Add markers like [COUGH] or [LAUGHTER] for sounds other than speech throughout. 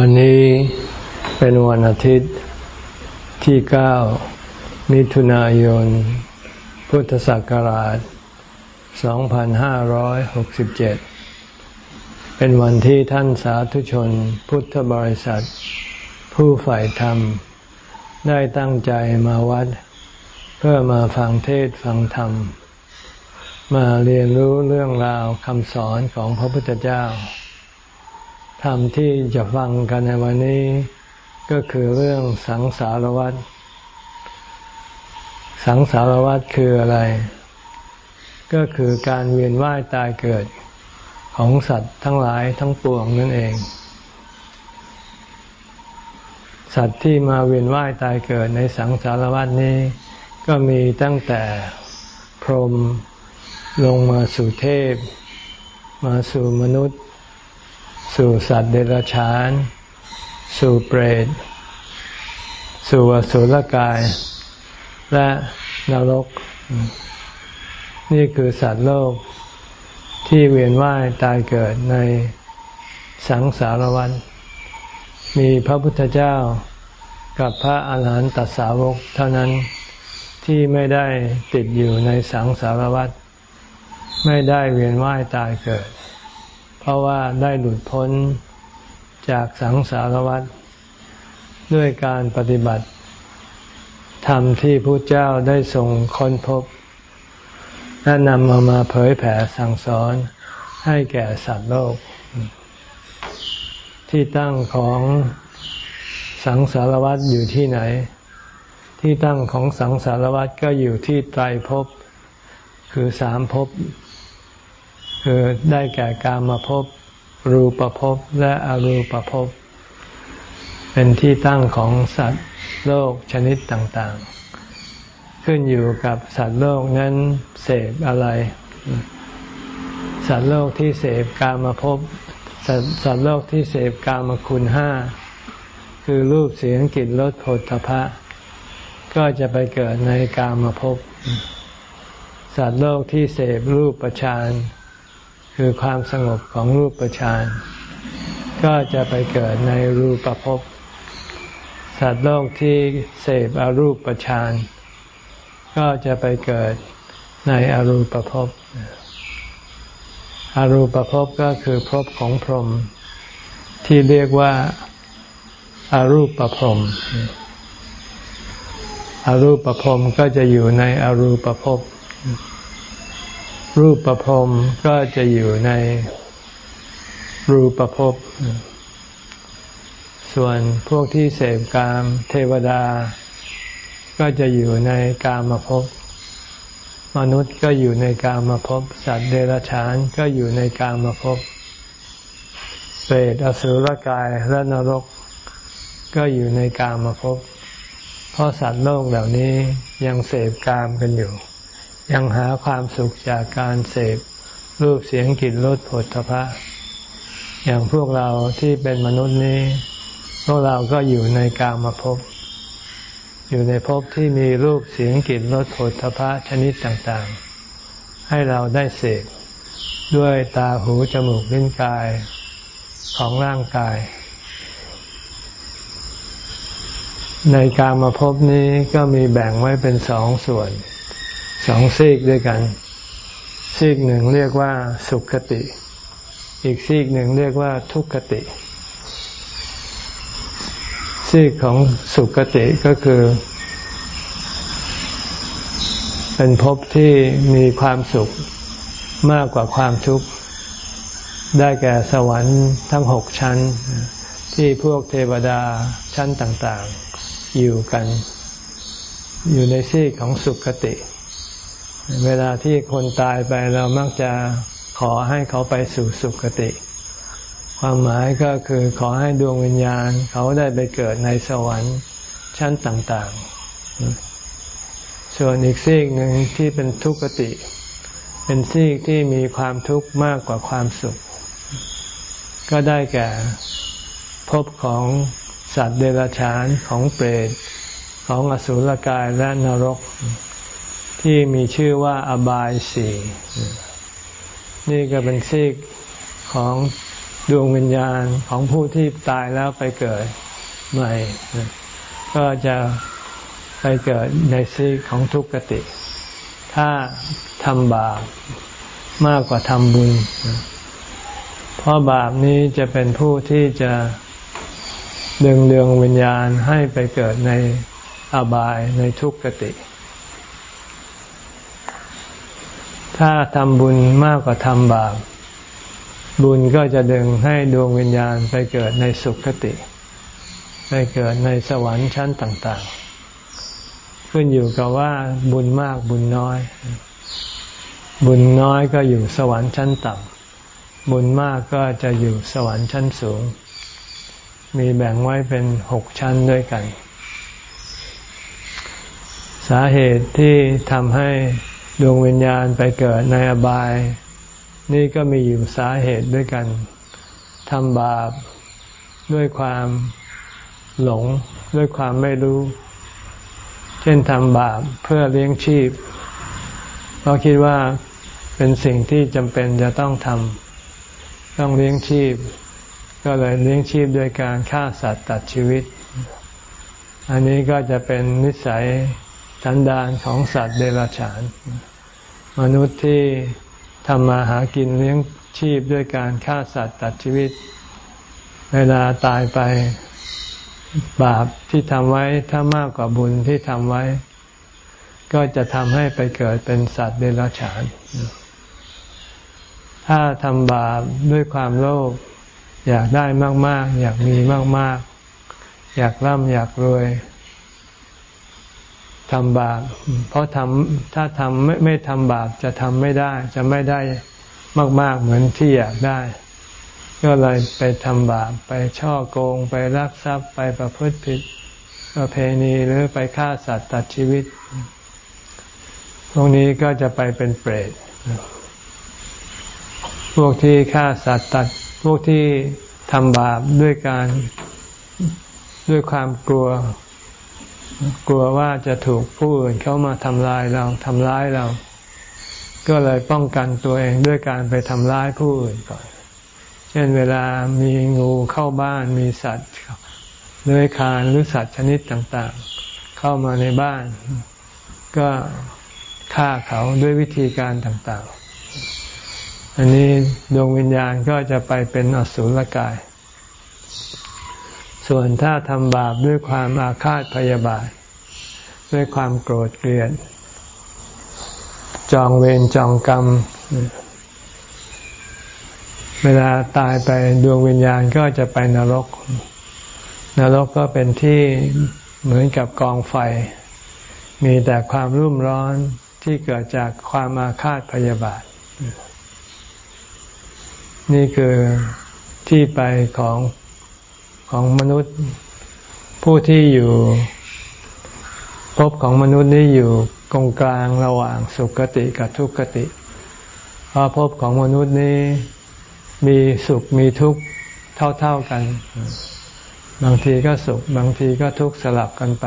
วันนี้เป็นวันอาทิตย์ที่ 9 มิถุนายน พุทธศักราช 2567 เป็นวันที่ท่านสาธุชนพุทธบริษัท ผู้ฝ่ายธรรม ได้ตั้งใจมาวัด เพื่อมาฟังเทศฟังธรรม มาเรียนรู้เรื่องราวคำสอนของพระพุทธเจ้า ธรรมที่จะฟังกันในวันนี้ ก็คือเรื่องสังสารวัฏ สังสารวัฏคืออะไร ก็คือการเวียนว่ายตายเกิดของสัตว์ทั้งหลายทั้งปวงนั่นเอง สัตว์ที่มาเวียนว่ายตายเกิดในสังสารวัฏนี้ ก็มีตั้งแต่พรหมลงมาสู่เทพ มาสู่มนุษย์ สู่สัตว์เดรัจฉาน สู่เปรต สู่อสุรกาย และนรก นี่คือสัตว์โลกที่เวียนว่ายตายเกิดในสังสารวัฏมีพระพุทธเจ้ากับพระอาหารหันตสาวกเท่านั้นที่ไม่ได้ติดอยู่ในสังสารวัฏไม่ได้เวียนว่ายตายเกิด ราะว่าได้หลุดพ้นจากสังสารวัฏด้วยการปฏิบัติธรรมที่พระเจ้าได้ทรงค้นพบและนำมามาเผยแผ่สั่งสอนให้แก่สัตว์โลก ที่ตั้งของสังสารวัฏอยู่ที่ไหน ที่ตั้งของสังสารวัฏก็อยู่ที่ไตรภพคือสามภพ คือได้แก่การมาพบรูปภพและอรูปภพเป็นที่ตั้งของสัตว์โลกชนิดต่างๆ ขึ้นอยู่กับสัตว์โลกนั้นเสพอะไร สัตว์โลกที่เสพกามาพบสัตว์โลกที่เสพกามาคุณห้าคือรูปเสียงกลิ่นรสผลทพะ ก็จะไปเกิดในกามาพบสัตว์โลกที่เสพรูปประชาน คือความสงบของรูปฌานก็จะไปเกิดในรูปภพสัตว์โลกที่เสพอรูปฌานก็จะไปเกิดในอรูปภพอรูปภพก็คือภพของพรหมที่เรียกว่าอารูปภพอรูปภพก็จะอยู่ในอรูปภพ รูปประพรมก็จะอยู่ในรูปประพบส่วนพวกที่เสพกามเทวดา ก็จะอยู่ในกามภพ มนุษย์ก็อยู่ในกามภพ สัตว์เดรัจฉานก็อยู่ในกามภพ เปรตอสุรกายและนรก ก็อยู่ในกามภพ เพราะสัตว์โลกเหล่านี้ยังเสพกามกันอยู่ ยังหาความสุขจากการเสพรูปเสียงกลิ่นรสผลทพะอย่างพวกเราที่เป็นมนุษย์นี้ พวกเราก็อยู่ในกามภพอยู่ในภพที่มีรูปเสียงกลิ่นรสผลทพะชนิดต่างๆ ให้เราได้เสพด้วยตาหูจมูกลิ้นกายของร่างกาย ในกามภพนี้ก็มีแบ่งไว้เป็นสองส่วน สองซีกด้วยกัน ซีกหนึ่งเรียกว่าสุขติ อีกซีกหนึ่งเรียกว่าทุกขติ ซีกของสุขติก็คือ เป็นภพที่มีความสุขมากกว่าความทุกข์ได้แก่สวรรค์ทั้งหกชั้น ที่พวกเทวดาชั้นต่าง ๆ อยู่กัน อยู่ในซีกของสุขติ เวลาที่คนตายไปเรามักจะขอให้เขาไปสู่สุคติ ความหมายก็คือขอให้ดวงวิญญาณ เขาได้ไปเกิดในสวรรค์ชั้นต่างๆ ส่วนอีกซีกหนึ่งที่เป็นทุกขติ เป็นซีกที่มีความทุกข์มากกว่าความสุข ก็ได้แก่ภพของสัตว์เดรัจฉานของเปรตของอสุรกายและนรก ที่มีชื่อว่าอบายสี่นี่ก็เป็นซีกของดวงวิญญาณของผู้ที่ตายแล้วไปเกิดใหม่ ก็จะไปเกิดในซีของทุกขติ ถ้าทำบาปมากกว่าทำบุญ เพราะบาปนี้จะเป็นผู้ที่จะดึงดวงวิญญาณให้ไปเกิดในอบายในทุกขติ ถ้าทำบุญมากกว่าทำบาปบุญก็จะดึงให้ดวงวิญญาณไปเกิดในสุขติ ไปเกิดในสวรรค์ชั้นต่าง ๆ ขึ้นอยู่กับว่าบุญมากบุญน้อย บุญน้อยก็อยู่สวรรค์ชั้นต่ำบุญมากก็จะอยู่สวรรค์ชั้นสูง มีแบ่งไว้เป็นหกชั้นด้วยกัน สาเหตุที่ทำให้ ดวงวิญญาณไปเกิดในอบาย นี่ก็มีอยู่สาเหตุด้วยกันทำบาปด้วยความหลงด้วยความไม่รู้ เช่นทำบาปเพื่อเลี้ยงชีพ เพราะคิดว่าเป็นสิ่งที่จำเป็นจะต้องทำต้องเลี้ยงชีพ ก็เลยเลี้ยงชีพด้วยการฆ่าสัตว์ตัดชีวิต อันนี้ก็จะเป็นนิสัย สันดานของสัตว์เดรัจฉาน มนุษย์ที่ทำมาหากินเลี้ยงชีพด้วยการฆ่าสัตว์ตัดชีวิต เวลาตายไปบาปที่ทำไว้ถ้ามากกว่าบุญที่ทำไว้ ก็จะทำให้ไปเกิดเป็นสัตว์เดรัจฉาน ถ้าทำบาปด้วยความโลภอยากได้มาก ๆ อยากมีมาก ๆ อยากร่ำอยากรวย ทำบาป เพราะทำถ้าทำไม่ไม่ทำบาปจะทำไม่ได้ จะไม่ได้มาก ๆ เหมือนที่อยากได้ ก็เลยไปทำบาป ไปช่อโกง ไปรักทรัพย์ ไปประพฤติผิดประเพณีหรือไปฆ่าสัตว์ตัดชีวิต พวกนี้ก็จะไปเป็นเปรต พวกที่ฆ่าสัตว์ตัด พวกที่ทำบาปด้วยการด้วยความกลัว กลัวว่าจะถูกผู้อื่นเข้ามาทำลายเราทำร้ายเรา ก็เลยป้องกันตัวเองด้วยการไปทำร้ายผู้อื่นก่อน เช่นเวลามีงูเข้าบ้านมีสัตว์เลื้อยคลานหรือสัตว์ชนิดต่างๆ เข้ามาในบ้าน ก็ฆ่าเขาด้วยวิธีการต่างๆ อันนี้ดวงวิญญาณก็จะไปเป็นอสุรกาย ส่วนถ้าทำบาปด้วยความอาฆาตพยาบาท ด้วยความโกรธเกลียด จองเวรจองกรรม เวลาตายไปดวงวิญญาณก็จะไปนรก นรกก็เป็นที่เหมือนกับกองไฟ มีแต่ความรุ่มร้อนที่เกิดจากความอาฆาตพยาบาท นี่คือที่ไปของ ของมนุษย์ ผู้ที่อยู่ภพของมนุษย์นี้อยู่กงกลางระหว่างสุขติกับทุกขติ เพราะภพของมนุษย์นี้มีสุขมีทุกข์เท่าๆกัน บางทีก็สุข บางทีก็ทุกข์สลับกันไป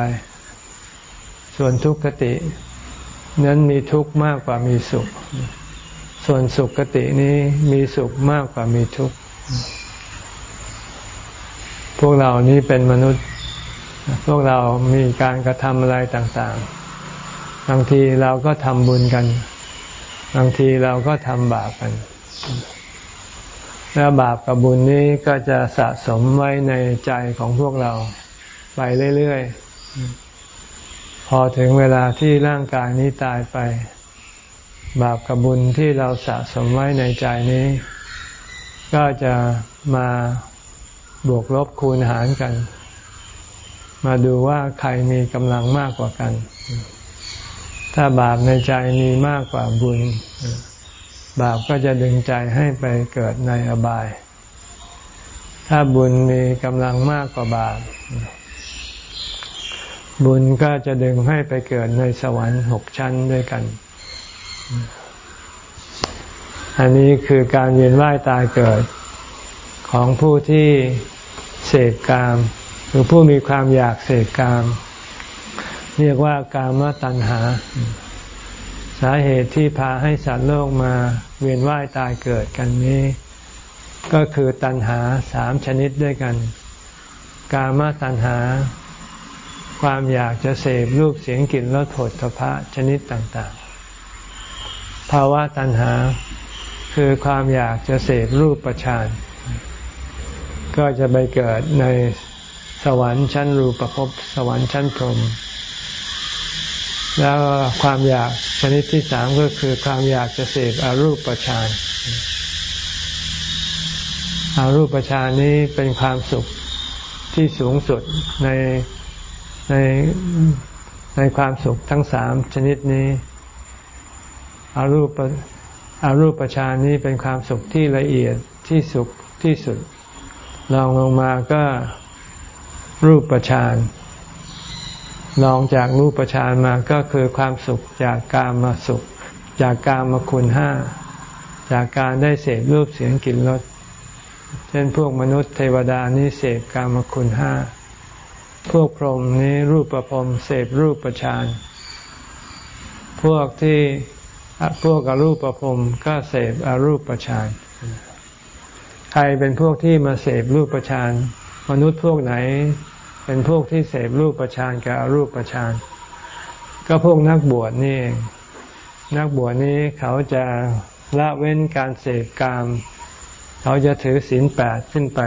ส่วนทุกขตินั้นมีทุกข์มากกว่ามีสุข ส่วนสุขกตินี้มีสุขมากกว่ามีทุกข์ พวกเรานี้เป็นมนุษย์ พวกเรามีการกระทำอะไรต่างๆ บางทีเราก็ทำบุญกัน บางทีเราก็ทำบาปกัน แล้วบาปกับบุญนี้ก็จะสะสมไว้ในใจของพวกเราไปเรื่อยๆ พอถึงเวลาที่ร่างกายนี้ตายไป บาปกับบุญที่เราสะสมไว้ในใจนี้ ก็จะมา บวกลบคูณหารกัน มาดูว่าใครมีกำลังมากกว่ากัน ถ้าบาปในใจมีมากกว่าบุญ บาปก็จะดึงใจให้ไปเกิดในอบาย ถ้าบุญมีกำลังมากกว่าบาป บุญก็จะดึงให้ไปเกิดในสวรรค์หกชั้นด้วยกันอันนี้คือการเวียนว่ายตายเกิด ของผู้ที่เสพกาม หรือผู้มีความอยากเสพกาม เรียกว่ากามตัณหา สาเหตุที่พาให้สัตว์โลกมาเวียนว่ายตายเกิดกันนี้ ก็คือตัณหาสามชนิดด้วยกัน กามตัณหา ความอยากจะเสพรูปเสียงกลิ่นรสผลพระชนิดต่างๆ ภาวะตัณหาคือความอยากจะเสพรูปประชาน ก็จะไปเกิดในสวรรค์ชั้นรูปภพสวรรค์ชั้นพรหมแล้วความอยากชนิดที่สามก็คือความอยากจะเสพอรูปประชานอารูปฌานนี้เป็นความสุขที่สูงสุดในในในความสุขทั้งสามชนิดนี้อารูปอารูปฌานนี้เป็นความสุขที่ละเอียดที่สุขที่สุด ลองลงมาก็รูปฌานลองจากรูปฌานมาก็คือความสุขจากการมาสุข จากการมาคุณห้า จากการได้เสพรูปเสียงกลิ่นรสเช่นพวกมนุษย์เทวดานี้เสพกามคุณห้า พวกพรหมนี้รูปประพรมเสพรูปประชานพวกที่พวกอรูปประพรมก็เสพอรูปประชาน ใครเป็นพวกที่มาเสพรูปประชานมนุษย์พวกไหน เป็นพวกที่เสพรูปประชานกับรูปประชานก็พวกนักบวชนี่นักบวชนี้เขาจะละเว้นการเสพกาม เขาจะถือศีลแปดขึ้นไป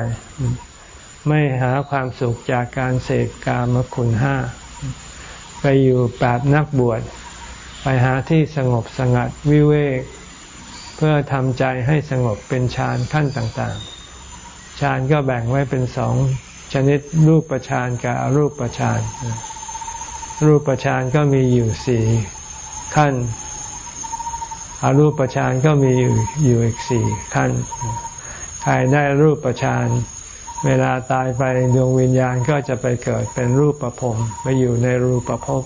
ไม่หาความสุขจากการเสกกามคุณห้า ไปอยู่แบบนักบวช ไปหาที่สงบสงัดวิเวก พื่อทำใจให้สงบเป็นฌานขั้นต่างๆ ฌานก็แบ่งไว้เป็นสองชนิดรูปฌานกับอรูปฌาน รูปฌานก็มีอยู่สี่ขั้น อรูปฌานก็มีอยู่อยู่อีกสี่ขั้น ใครได้รูปปาน เวลาตายไปดวงวิญญาณก็จะไปเกิดเป็นรูปประพรมไปอยู่ในรูปประพบ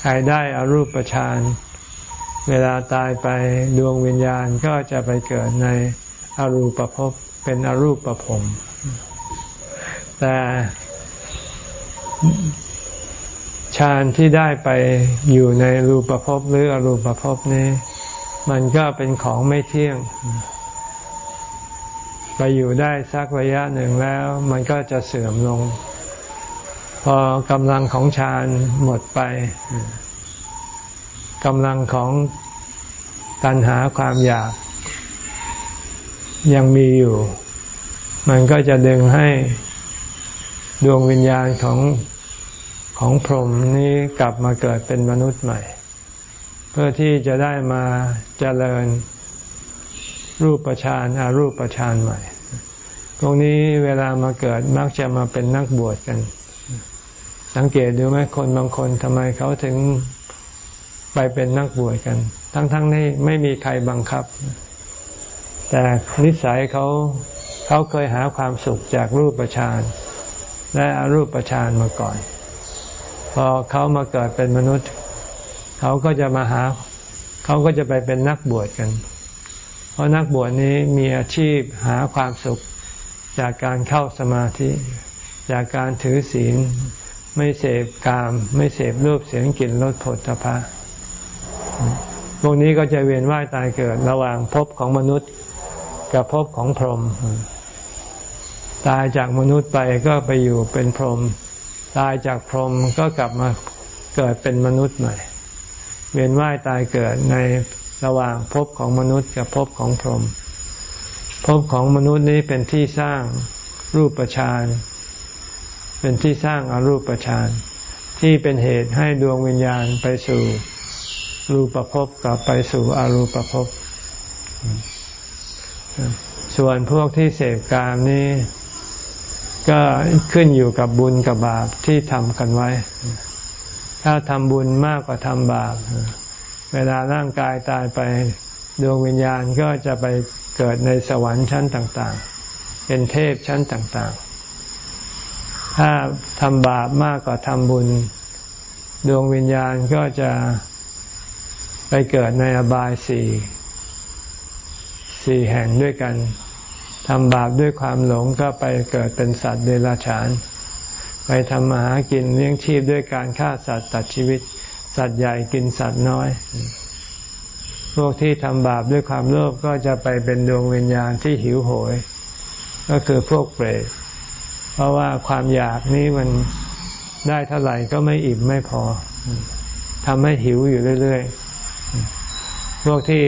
ใครได้อารูปปาน เวลาตายไปดวงวิญญาณก็จะไปเกิดในอรูปภพเป็นอรูปประพรมแต่ฌานที่ได้ไปอยู่ในรูปภพหรืออรูปภพนี้ มันก็เป็นของไม่เที่ยง ไปอยู่ได้สักระยะหนึ่งแล้ว มันก็จะเสื่อมลง พอกำลังของฌานหมดไป กำลังของตัณหาความอยาก ยังมีอยู่ มันก็จะดึงให้ดวงวิญญาณของของพรหมนี้กลับมาเกิดเป็นมนุษย์ใหม่ เพื่อที่จะได้มาเจริญรูปประชานอารูปประชานใหม่ ตรงนี้เวลามาเกิดมักจะมาเป็นนักบวชกัน สังเกตดูไหมคนบางคนทำไมเขาถึง ไปเป็นนักบวชกัน ทั้งๆที่ไม่มีใครบังคับ แต่นิสัยเขาเขาเคยหาความสุขจากรูปประชานและอารูปประชานมาก่อน พอเขามาเกิดเป็นมนุษย์ เขาก็จะมาหา เขาก็จะไปเป็นนักบวชกัน เพราะนักบวชนี้มีอาชีพหาความสุขจากการเข้าสมาธิ จากการถือศีล ไม่เสพกาม ไม่เสพรูปเสียงกลิ่นรสผลตภะ พวกนี้ก็จะเวียนว่ายตายเกิด ระหว่างภพของมนุษย์กับภพของพรหมตายจากมนุษย์ไปก็ไปอยู่เป็นพรหมตายจากพรหมก็กลับมาเกิดเป็นมนุษย์ใหม่ เวียนว่ายตายเกิดในระหว่างภพของมนุษย์กับภพของพรหมภพของมนุษย์นี้เป็นที่สร้างรูปฌานเป็นที่สร้างอรูปฌานที่เป็นเหตุให้ดวงวิญญาณไปสู่ รูปภพกลับไปสู่อรูปภพส่วนพวกที่เสพกามนี้ ก็ขึ้นอยู่กับบุญกับบาปที่ทำกันไว้ ถ้าทำบุญมากกว่าทำบาป เวลาร่างกายตายไปดวงวิญญาณก็จะไปเกิดในสวรรค์ชั้นต่างๆ เป็นเทพชั้นต่างๆ ถ้าทำบาปมากกว่าทำบุญ ดวงวิญญาณก็จะ เกิดในอบายสี่สี่แห่งด้วยกันทำบาปด้วยความหลงก็ไปเกิดเป็นสัตว์เดรัจฉาน ไปทำมาหากินเลี้ยงชีพด้วยการฆ่าสัตว์ตัดชีวิต สัตว์ใหญ่กินสัตว์น้อย พวกที่ทำบาปด้วยความโลภก็จะไปเป็นดวงวิญญาณที่หิวโหย ก็คือพวกเปรตเพราะว่าความอยากนี้มันได้เท่าไหร่ก็ไม่อิ่มไม่พอทำให้หิวอยู่เรื่อย ๆ พวกที่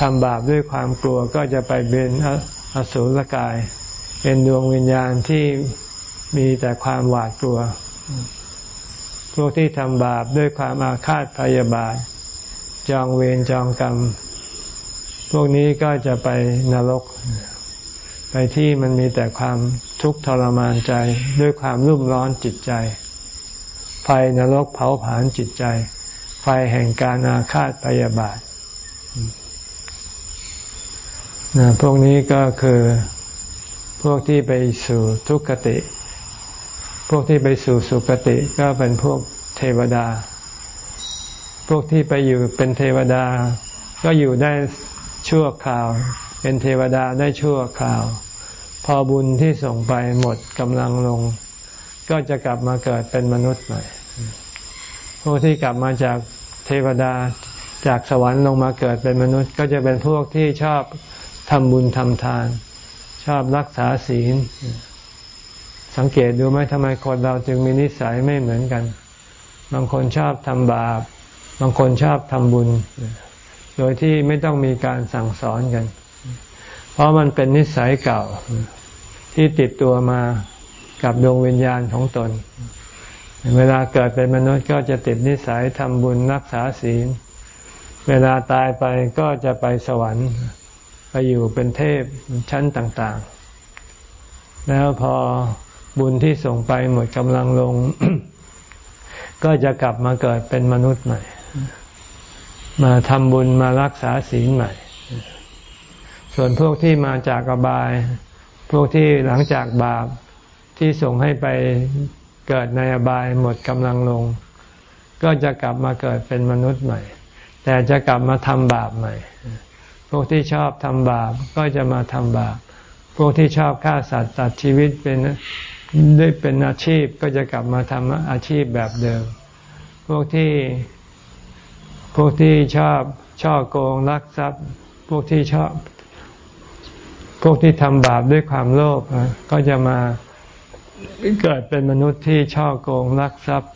ทำบาปด้วยความกลัวก็จะไปเป็นอสูรกาย เป็นดวงวิญญาณที่มีแต่ความหวาดกลัว พวกที่ทำบาปด้วยความอาฆาตพยาบาท จองเวรจองกรรม พวกนี้ก็จะไปนรก ไปที่มันมีแต่ความทุกข์ทรมานใจด้วยความรุ่มร้อนจิตใจไฟนรกเผาผลาญจิตใจ ไฟแห่งการอาฆาตพยาบาทนะพวกนี้ก็คือพวกที่ไปสู่ทุกขติ พวกที่ไปสู่สุคติก็เป็นพวกเทวดา พวกที่ไปอยู่เป็นเทวดา ก็อยู่ได้ชั่วคราว เป็นเทวดาได้ชั่วคราว พอบุญที่ส่งไปหมดกำลังลง ก็จะกลับมาเกิดเป็นมนุษย์ใหม่ พวกที่กลับมาจากเทวดาจากสวรรค์ลงมาเกิดเป็นมนุษย์ ก็จะเป็นพวกที่ชอบทำบุญทำทาน ชอบรักษาศีล สังเกตดูไหมทำไมคนเราจึงมีนิสัยไม่เหมือนกัน บางคนชอบทำบาป บางคนชอบทำบุญ โดยที่ไม่ต้องมีการสั่งสอนกัน เพราะมันเป็นนิสัยเก่าที่ติดตัวมากับดวงวิญญาณของตน เวลาเกิดเป็นมนุษย์ก็จะติดนิสัยทำบุญรักษาศีล เวลาตายไปก็จะไปสวรรค์ ไปอยู่เป็นเทพชั้นต่าง ๆ แล้วพอบุญที่ส่งไปหมดกำลังลง ก็จะกลับมาเกิดเป็นมนุษย์ใหม่ มาทำบุญมารักษาศีลใหม่ ส่วนพวกที่มาจากอบาย พวกที่หลังจากบาปที่ส่งให้ไป เกิดในอบายหมดกำลังลง ก็จะกลับมาเกิดเป็นมนุษย์ใหม่ แต่จะกลับมาทำบาปใหม่ พวกที่ชอบทำบาปก็จะมาทำบาป พวกที่ชอบฆ่าสัตว์ตัดชีวิตเป็นได้เป็นอาชีพก็จะกลับมาทำอาชีพแบบเดิม พวกที่พวกที่ชอบช่อโกงลักทรัพย์ พวกที่ชอบ พวกที่ทำบาปด้วยความโลภก็จะมา เกิดเป็นมนุษย์ที่ช่อโกงลักทรัพย์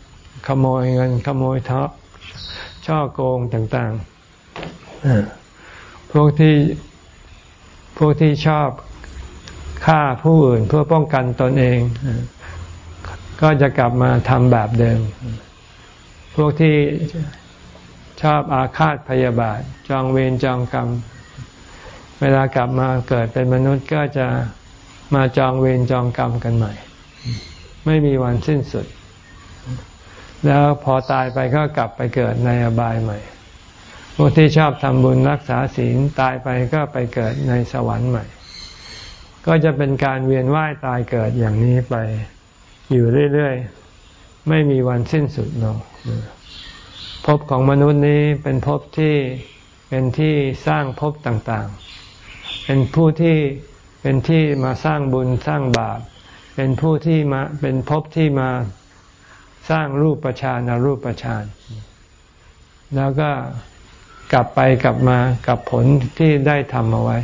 ขโมยเงินขโมยทรัพย์ช่อโกงต่างๆพวกที่พวกที่ชอบฆ่าผู้อื่นเพื่อป้องกันตนเอง ก็จะกลับมาทำแบบเดิม พวกที่ชอบอาฆาตพยาบาท จองเวรจองกรรม เวลากลับมาเกิดเป็นมนุษย์ก็จะมาจองเวรจองกรรมกันใหม่ ไม่มีวันสิ้นสุด แล้วพอตายไปก็กลับไปเกิดในอบายใหม่ พวกที่ชอบทำบุญรักษาศีลตายไปก็ไปเกิดในสวรรค์ใหม่ ก็จะเป็นการเวียนว่ายตายเกิดอย่างนี้ไปอยู่เรื่อยๆ ไม่มีวันสิ้นสุดเนาะภพของมนุษย์นี้เป็นภพที่เป็นที่สร้างภพต่างๆ เป็นผู้ที่เป็นที่มาสร้างบุญสร้างบาป เป็นผู้ที่มาเป็นภพที่มาสร้างรูปประชานรูปประชานแล้วก็กลับไปกลับมากับผลที่ได้ทำเอาไว้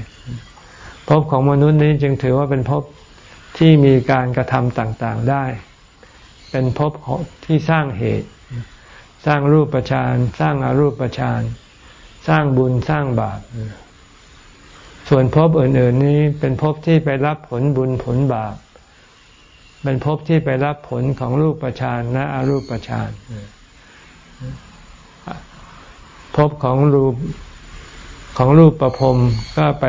ภพของมนุษย์นี้จึงถือว่าเป็นภพที่มีการกระทำต่างๆได้ เป็นภพที่สร้างเหตุ สร้างรูปประชานสร้างอารูปประชานสร้างบุญสร้างบาปส่วนภพอื่น ๆ นี้เป็นภพที่ไปรับผลบุญผลบาป เป็นภพที่ไปรับผลของรูปประชานและอารูปประชานภพของรูปของรูปประพรมก็ไป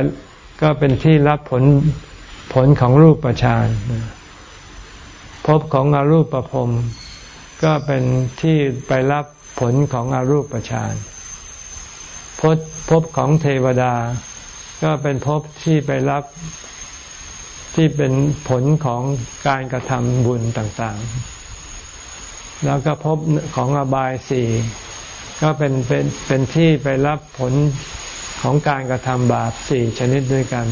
ก็เป็นที่รับผลผลของรูปประชานภพของอรูปประพรมก็เป็นที่ไปรับผลของอรูปประชานภพภพของเทวดา ก็เป็นภพที่ไปรับ ที่เป็นผลของการกระทำบุญต่างๆ แล้วก็ภพของอบายสี่ก็เป็นเป็นเป็นที่ไปรับผลของการกระทำบาปสี่ชนิดด้วยกัน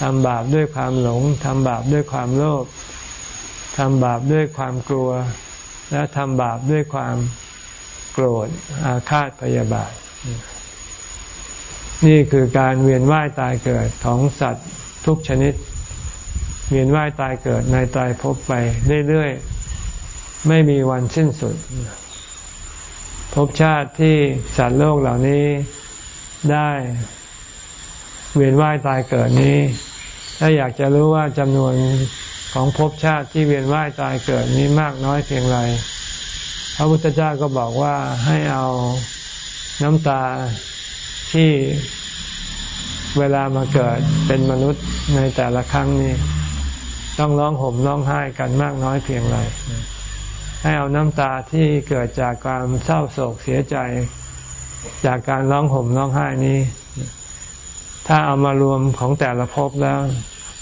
ทำบาปด้วยความหลงทำบาปด้วยความโลภทำบาปด้วยความกลัว และทำบาปด้วยความโกรธอาฆาตพยาบาท นี่คือการเวียนว่ายตายเกิดของสัตว์ทุกชนิด เวียนว่ายตายเกิดในตายพบไปเรื่อยๆ ไม่มีวันสิ้นสุด ภพชาติที่สัตว์โลกเหล่านี้ได้เวียนว่ายตายเกิดนี้ ถ้าอยากจะรู้ว่าจำนวนของภพชาติที่เวียนว่ายตายเกิดนี้มากน้อยเพียงไร พระพุทธเจ้าก็บอกว่าให้เอาน้ำตาที่เวลามาเกิดเป็นมนุษย์ในแต่ละครั้งนี้ ต้องร้องห่มร้องไห้กันมากน้อยเพียงไรให้เอาน้ำตาที่เกิดจากความเศร้าโศกเสียใจ จากการร้องห่มร้องไห้นี้ ถ้าเอามารวมของแต่ละภพแล้ว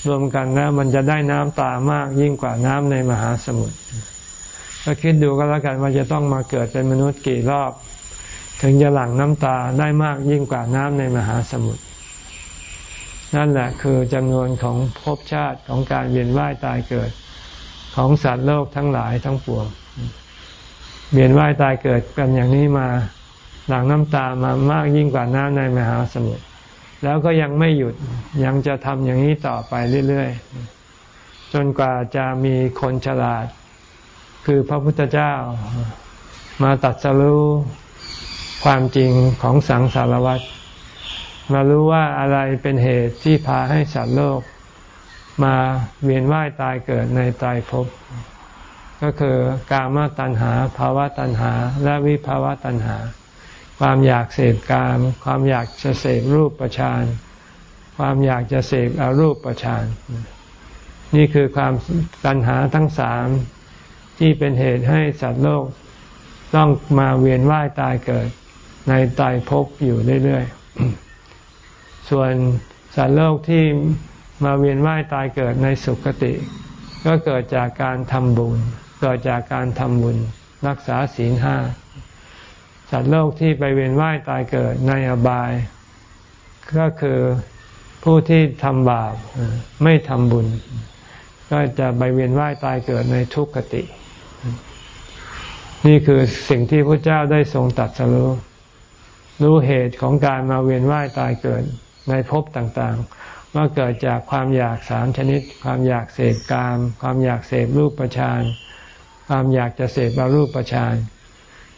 รวมกันแล้วมันจะได้น้ำตามากยิ่งกว่าน้ำในมหาสมุทรก็คิดดูก็แล้วกันว่าจะต้องมาเกิดเป็นมนุษย์กี่รอบ ถึงจะหลั่งน้ำตาได้มากยิ่งกว่าน้ำในมหาสมุทร นั่นแหละคือจำนวนของภพชาติของการเวียนว่ายตายเกิด ของสัตว์โลกทั้งหลายทั้งปวงเวียนว่ายตายเกิดกันอย่างนี้มาหลั่งน้ำตามามากยิ่งกว่าน้ำในมหาสมุทรแล้วก็ยังไม่หยุดยังจะทำอย่างนี้ต่อไปเรื่อยๆ จนกว่าจะมีคนฉลาด คือพระพุทธเจ้า มาตัดสรู้ความจริงของสังสารวัฏ มารู้ว่าอะไรเป็นเหตุที่พาให้สัตว์โลก มาเวียนว่ายตายเกิดในตายภพก็คือกามตัณหาภาวะตัณหา และวิภาวะตัณหา ความอยากเสพกาม ความอยากจะเสพรูปประชานความอยากจะเสพอรูปประชานนี่คือความตัณหาทั้งสามที่เป็นเหตุให้สัตว์โลกต้องมาเวียนว่ายตายเกิดในตายภพอยู่เรื่อยๆ ส่วนสัตว์โลกที่มาเวียนว่ายตายเกิดในสุคติ ก็เกิดจากการทำบุญ เกิดจากการทำบุญ รักษาศีลห้าสัตว์โลกที่ไปเวียนว่ายตายเกิดในอบาย ก็คือผู้ที่ทำบาปไม่ทำบุญ ก็จะไปเวียนว่ายตายเกิดในทุกขติ นี่คือสิ่งที่พระเจ้าได้ทรงตัดสรู้รู้เหตุของการมาเวียนว่ายตายเกิด ในภพต่างๆ ว่าเกิดจากความอยากสามชนิด ความอยากเสพกาม ความอยากเสพรูปประชานความอยากจะเสพอารูปประชาน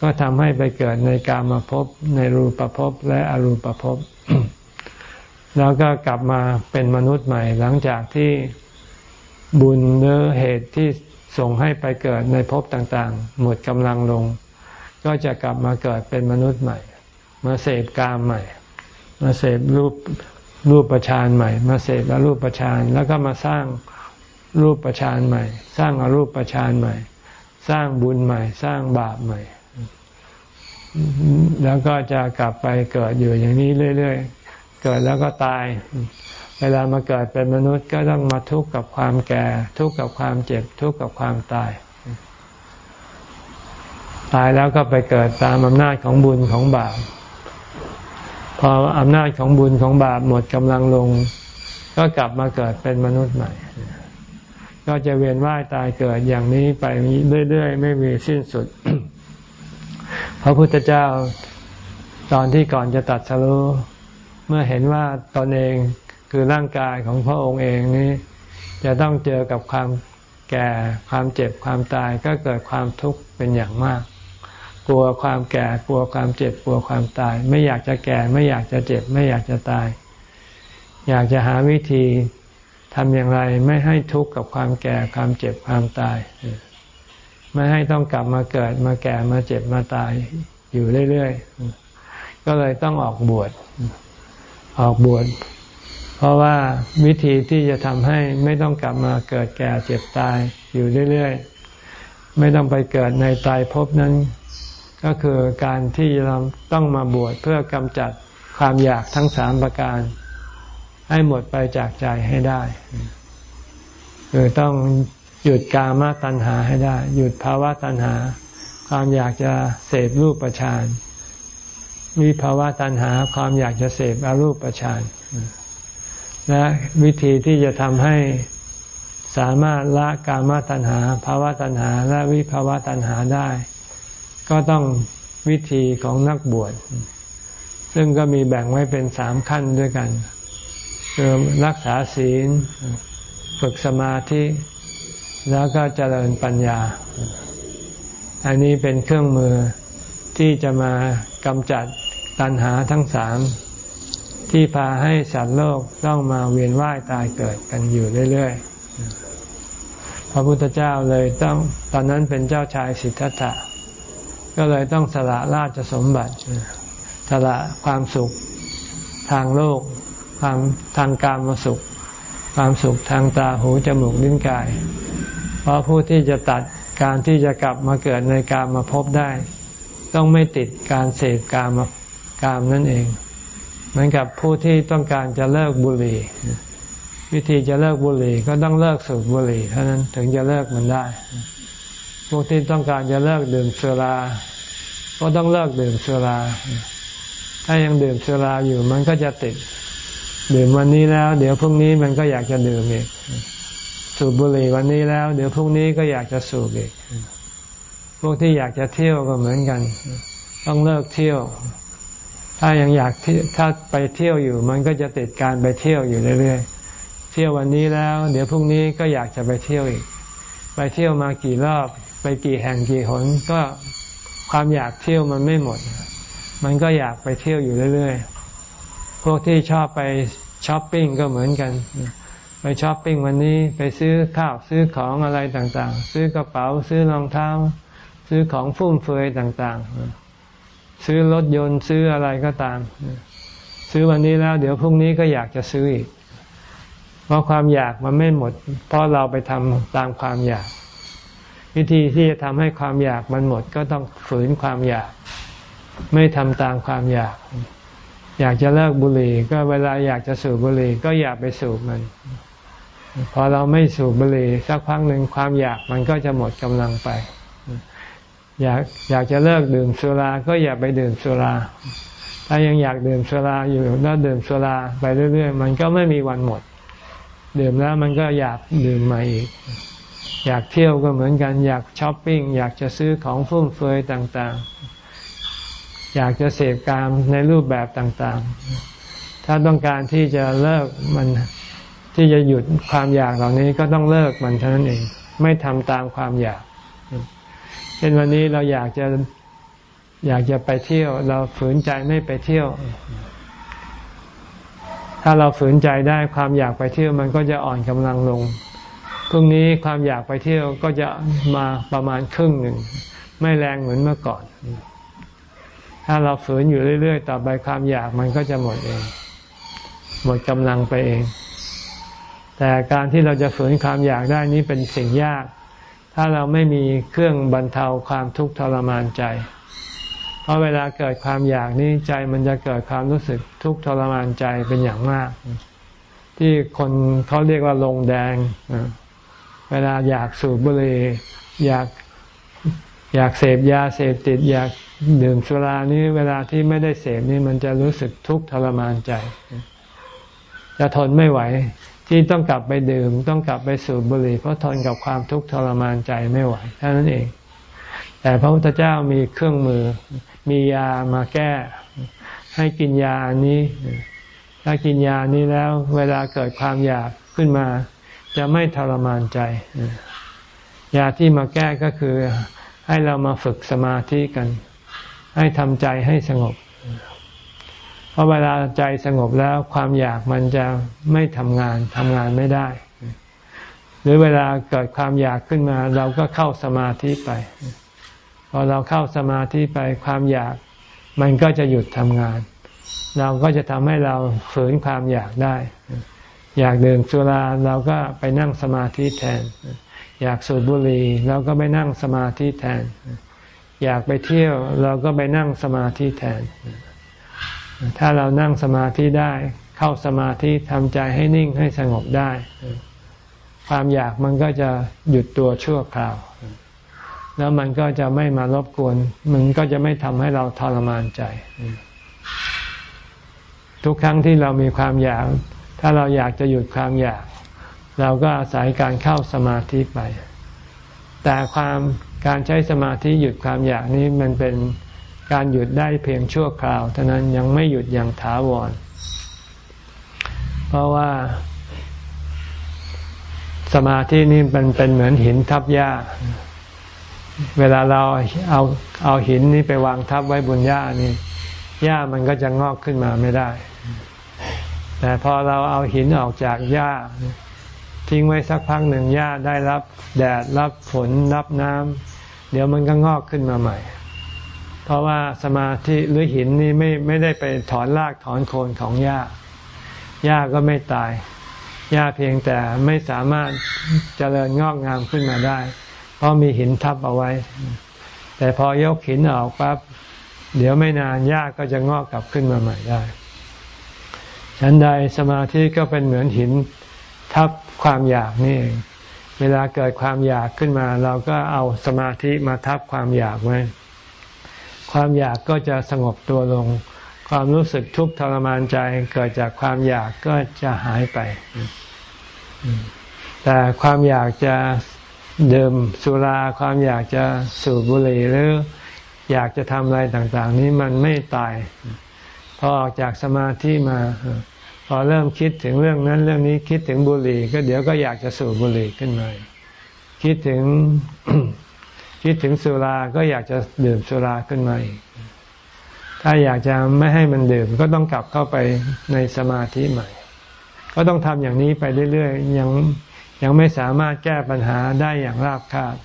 ก็ทำให้ไปเกิดในกามภพในรูปภพและอรูปภพแล้วก็กลับมาเป็นมนุษย์ใหม่ หลังจากที่บุญเนื้อเหตุที่ส่งให้ไปเกิดในภพต่างๆ หมดกำลังลง ก็จะกลับมาเกิดเป็นมนุษย์ใหม่ มาเสพกามใหม่ มาเสพรูปรูปประชานใหม่ มาเสพแล้วรูปประชานแล้วก็มาสร้างรูปประชานใหม่ สร้างอรูปประชานใหม่ สร้างบุญใหม่ สร้างบาปใหม่ แล้วก็จะกลับไปเกิดอยู่อย่างนี้เรื่อยๆ เกิดแล้วก็ตาย เวลามาเกิดเป็นมนุษย์ก็ต้องมาทุกข์กับความแก่ ทุกข์กับความเจ็บ ทุกข์กับความตาย ตายแล้วก็ไปเกิดตามอำนาจของบุญของบาป พออำนาจของบุญของบาปหมดกำลังลง ก็กลับมาเกิดเป็นมนุษย์ใหม่ ก็จะเวียนว่ายตายเกิดอย่างนี้ไปเรื่อยๆ ไม่มีสิ้นสุด พระพุทธเจ้าตอนที่ก่อนจะตัดสรู้เมื่อเห็นว่าตนเองคือร่างกายของพระองค์เองนี้ จะต้องเจอกับความแก่ความเจ็บความตายก็เกิดความทุกข์เป็นอย่างมาก กลัวความแก่กลัวความเจ็บกลัวความตาย ไม่อยากจะแก่ไม่อยากจะเจ็บ ไม่อยากจะตาย อยากจะหาวิธีทำอย่างไรไม่ให้ทุกข์กับความแก่ความเจ็บความตาย ไม่ให้ต้องกลับมาเกิดมาแก่มาเจ็บมาตายอยู่เรื่อยๆ ก็เลยต้องออกบวชออกบวชเพราะว่าวิธีที่จะทำให้ไม่ต้องกลับมาเกิดแก่เจ็บตายอยู่เรื่อยๆ ไม่ต้องไปเกิดในตายภพนั้น ก็คือการที่เราต้องมาบวชเพื่อกำจัดความอยากทั้งสามประการ ให้หมดไปจากใจให้ได้คือต้องหยุดกามตัณหาให้ได้ หยุดภาวะตัณหา ความอยากจะเสพรูปประชานวิภาวะตัณหาความอยากจะเสพอรูปประชานและวิธีที่จะทำให้สามารถละกามตัณหาภาวะตัณหา และวิภาวะตัณหาได้ ก็ต้องวิธีของนักบวช ซึ่งก็มีแบ่งไว้เป็นสามขั้นด้วยกันคือรักษาศีล ฝึกสมาธิ แล้วก็เจริญปัญญา อันนี้เป็นเครื่องมือที่จะมากำจัดตัณหาทั้งสามที่พาให้สัตว์โลกต้องมาเวียนว่ายตายเกิดกันอยู่เรื่อยๆ พระพุทธเจ้าเลยต้องตอนนั้นเป็นเจ้าชายสิทธัตถะ ก็เลยต้องสละราชสมบัติ สละความสุขทางโลก ความทางการมาสุข ความสุขทางตาหูจมูกลิ้นกาย เพราะผู้ที่จะตัดการที่จะกลับมาเกิดในการมาพบได้ ต้องไม่ติดการเสพกามกามนั่นเอง เหมือนกับผู้ที่ต้องการจะเลิกบุหรี่ วิธีจะเลิกบุหรี่ก็ต้องเลิกสูบบุหรี่เท่านั้นถึงจะเลิกมันได้ ผู้ที่ต้องการจะเลิกดื่มสุรา ก็ต้องเลิกดื่มสุรา ถ้ายังดื่มสุราอยู่มันก็จะติด ดื่มวันนี้แล้ว เดี๋ยวพรุ่งนี้มันก็อยากจะดื่มอีก สูบบุหรี่วันนี้แล้ว เดี๋ยวพรุ่งนี้ก็อยากจะสูบอีก พวกที่อยากจะเที่ยวก็เหมือนกัน ต้องเลิกเที่ยว ถ้ายังอยากถ้าไปเที่ยวอยู่ มันก็จะติดการไปเที่ยวอยู่เรื่อยๆ เที่ยววันนี้แล้ว เดี๋ยวพรุ่งนี้ก็อยากจะไปเที่ยวอีก ไปเที่ยวมากี่รอบ ไปกี่แห่งกี่หนก็ความอยากเที่ยวมันไม่หมด มันก็อยากไปเที่ยวอยู่เรื่อยๆ พวกที่ชอบไปช้อปปิ้งก็เหมือนกัน ไปช้อปปิ้งวันนี้ไปซื้อข้าวซื้อของอะไรต่างๆ ซื้อกระเป๋าซื้อรองเท้า ซื้อของฟุ่มเฟือยต่างๆ ซื้อรถยนต์ซื้ออะไรก็ตาม ซื้อวันนี้แล้ว เดี๋ยวพรุ่งนี้ก็อยากจะซื้ออีก เพราะความอยากมันไม่หมด เพราะเราไปทำตามความอยาก วิธีที่จะทำให้ความอยากมันหมดก็ต้องฝืนความอยาก ไม่ทำตามความอยาก อยากจะเลิกบุหรี่ ก็เวลาอยากจะสูบบุหรี่ก็อย่าไปสูบมัน พอเราไม่สูบบุหรี่สักพักหนึ่งความอยากมันก็จะหมดกำลังไป อยากอยากจะเลิกดื่มสุรา ก็อย่าไปดื่มสุรา ถ้ายังอยากดื่มสุราอยู่แล้วดื่มสุราไปเรื่อยๆ มันก็ไม่มีวันหมด ดื่มแล้วมันก็อยากดื่มใหม่อีก อยากเที่ยวก็เหมือนกัน อยากช้อปปิ้ง อยากจะซื้อของฟุ่มเฟือยต่างๆ อยากจะเสพกามในรูปแบบต่างๆ ถ้าต้องการที่จะเลิกมันที่จะหยุดความอยากเหล่านี้ก็ต้องเลิกมันเท่านั้นเอง ไม่ทำตามความอยากเช่นวันนี้เราอยากจะอยากจะไปเที่ยว เราฝืนใจไม่ไปเที่ยว ถ้าเราฝืนใจได้ความอยากไปเที่ยวมันก็จะอ่อนกำลังลง พรุ่งนี้ความอยากไปเที่ยวก็จะมาประมาณครึ่งหนึ่ง ไม่แรงเหมือนเมื่อก่อน ถ้าเราฝืนอยู่เรื่อย ๆ ต่อไปความอยากมันก็จะหมดเอง หมดกำลังไปเอง แต่การที่เราจะฝืนความอยากได้นี้เป็นสิ่งยาก ถ้าเราไม่มีเครื่องบรรเทาความทุกข์ทรมานใจ เพราะเวลาเกิดความอยากนี้ใจมันจะเกิดความรู้สึกทุกข์ทรมานใจเป็นอย่างมาก ที่คนเขาเรียกว่าลงแดง เวลาอยากสูบบุหรี่อยากอยากเสพยาเสพติด อยากดื่มสุรานี้เวลาที่ไม่ได้เสพนี่มันจะรู้สึกทุกข์ทรมานใจ จะทนไม่ไหว ที่ต้องกลับไปดื่ม ต้องกลับไปสูบบุหรี่เพราะทนกับความทุกข์ทรมานใจไม่ไหวเท่านั้นเอง แต่พระพุทธเจ้ามีเครื่องมือ มียามาแก้ ให้กินยานี้ ถ้ากินยานี้แล้ว เวลาเกิดความอยากขึ้นมา จะไม่ทรมานใจ ยาที่มาแก้ก็คือให้เรามาฝึกสมาธิกัน ให้ทำใจให้สงบ เพราะเวลาใจสงบแล้วความอยากมันจะไม่ทำงานทำงานไม่ได้ หรือเวลาเกิดความอยากขึ้นมา เราก็เข้าสมาธิไป พอเราเข้าสมาธิไปความอยากมันก็จะหยุดทำงาน เราก็จะทำให้เราฝืนความอยากได้ อยากดื่มสุราเราก็ไปนั่งสมาธิแทน อยากสูบบุหรี่เราก็ไปนั่งสมาธิแทน อยากไปเที่ยวเราก็ไปนั่งสมาธิแทน ถ้าเรานั่งสมาธิได้เข้าสมาธิทำใจให้นิ่งให้สงบได้ ความอยากมันก็จะหยุดตัวชั่วคราว แล้วมันก็จะไม่มารบกวน มันก็จะไม่ทำให้เราทรมานใจ ทุกครั้งที่เรามีความอยาก ถ้าเราอยากจะหยุดความอยาก เราก็อาศัยการเข้าสมาธิไป แต่ความการใช้สมาธิหยุดความอยากนี้มันเป็นการหยุดได้เพียงชั่วคราวเท่านั้นยังไม่หยุดอย่างถาวร เพราะว่า สมาธินี่มันเป็นเหมือนหินทับหญ้า เวลาเราเอาเอาหินนี้ไปวางทับไว้บนหญ้านี่หญ้ามันก็จะงอกขึ้นมาไม่ได้ แต่พอเราเอาหินออกจากหญ้า ทิ้งไว้สักพักหนึ่งหญ้าได้รับแดดรับฝนรับน้ำเดี๋ยวมันก็งอกขึ้นมาใหม่ เพราะว่าสมาธิหรือหินนี่ไม่ไม่ได้ไปถอนรากถอนโคนของหญ้าหญ้าก็ไม่ตายหญ้าเพียงแต่ไม่สามารถเจริญงอกงามขึ้นมาได้ เพราะมีหินทับเอาไว้ แต่พอยกหินออกปั๊บเดี๋ยวไม่นานหญ้าก็จะงอกกลับขึ้นมาใหม่ได้ ฉันใดสมาธิก็เป็นเหมือนหินทับความอยากนี่เองเวลาเกิดความอยากขึ้นมา เราก็เอาสมาธิมาทับความอยากไว้ ความอยากก็จะสงบตัวลง ความรู้สึกทุกข์ทรมานใจเกิดจากความอยากก็จะหายไป แต่ความอยากจะดื่มสุราความอยากจะสูบบุหรี่หรืออยากจะทำอะไรต่าง ๆ นี้มันไม่ตาย พอออกจากสมาธิมา พอเริ่มคิดถึงเรื่องนั้นเรื่องนี้คิดถึงบุหรี่ ก็เดี๋ยวก็อยากจะสูบบุหรี่ขึ้นมาคิดถึงคิดถึงสุราก็อยากจะดื่มสุราขึ้นมาอีกถ้าอยากจะไม่ให้มันดื่มก็ต้องกลับเข้าไปในสมาธิใหม่ ก็ต้องทำอย่างนี้ไปเรื่อยๆยังยังไม่สามารถแก้ปัญหาได้อย่างราบคาบ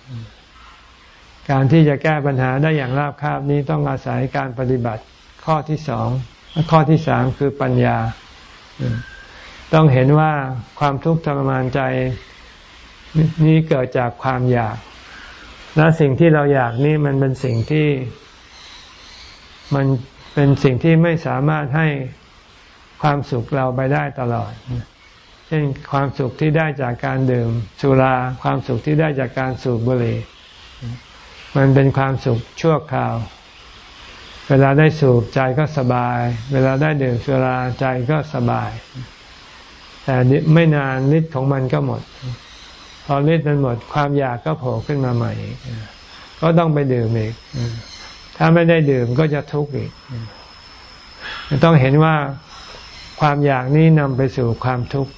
การที่จะแก้ปัญหาได้อย่างราบคาบนี้ต้องอาศัยการปฏิบัติข้อที่สองข้อที่สามคือปัญญา ต้องเห็นว่าความทุกข์ทรมานใจนี้เกิดจากความอยาก และสิ่งที่เราอยากนี่มันเป็นสิ่งที่ มันเป็นสิ่งที่ไม่สามารถให้ความสุขเราไปได้ตลอด เช่นความสุขที่ได้จากการดื่มสุรา ความสุขที่ได้จากการสูบบุหรี่ มันเป็นความสุขชั่วคราว เวลาได้สูบใจก็สบาย เวลาได้ดื่มสุราใจก็สบาย แต่ไม่นานฤทธิ์ของมันก็หมด พอฤทธิ์มันหมดความอยากก็โผล่ขึ้นมาใหม่ ก็ต้องไปดื่มอีก ถ้าไม่ได้ดื่มก็จะทุกข์อีก ต้องเห็นว่าความอยากนี้นำไปสู่ความทุกข์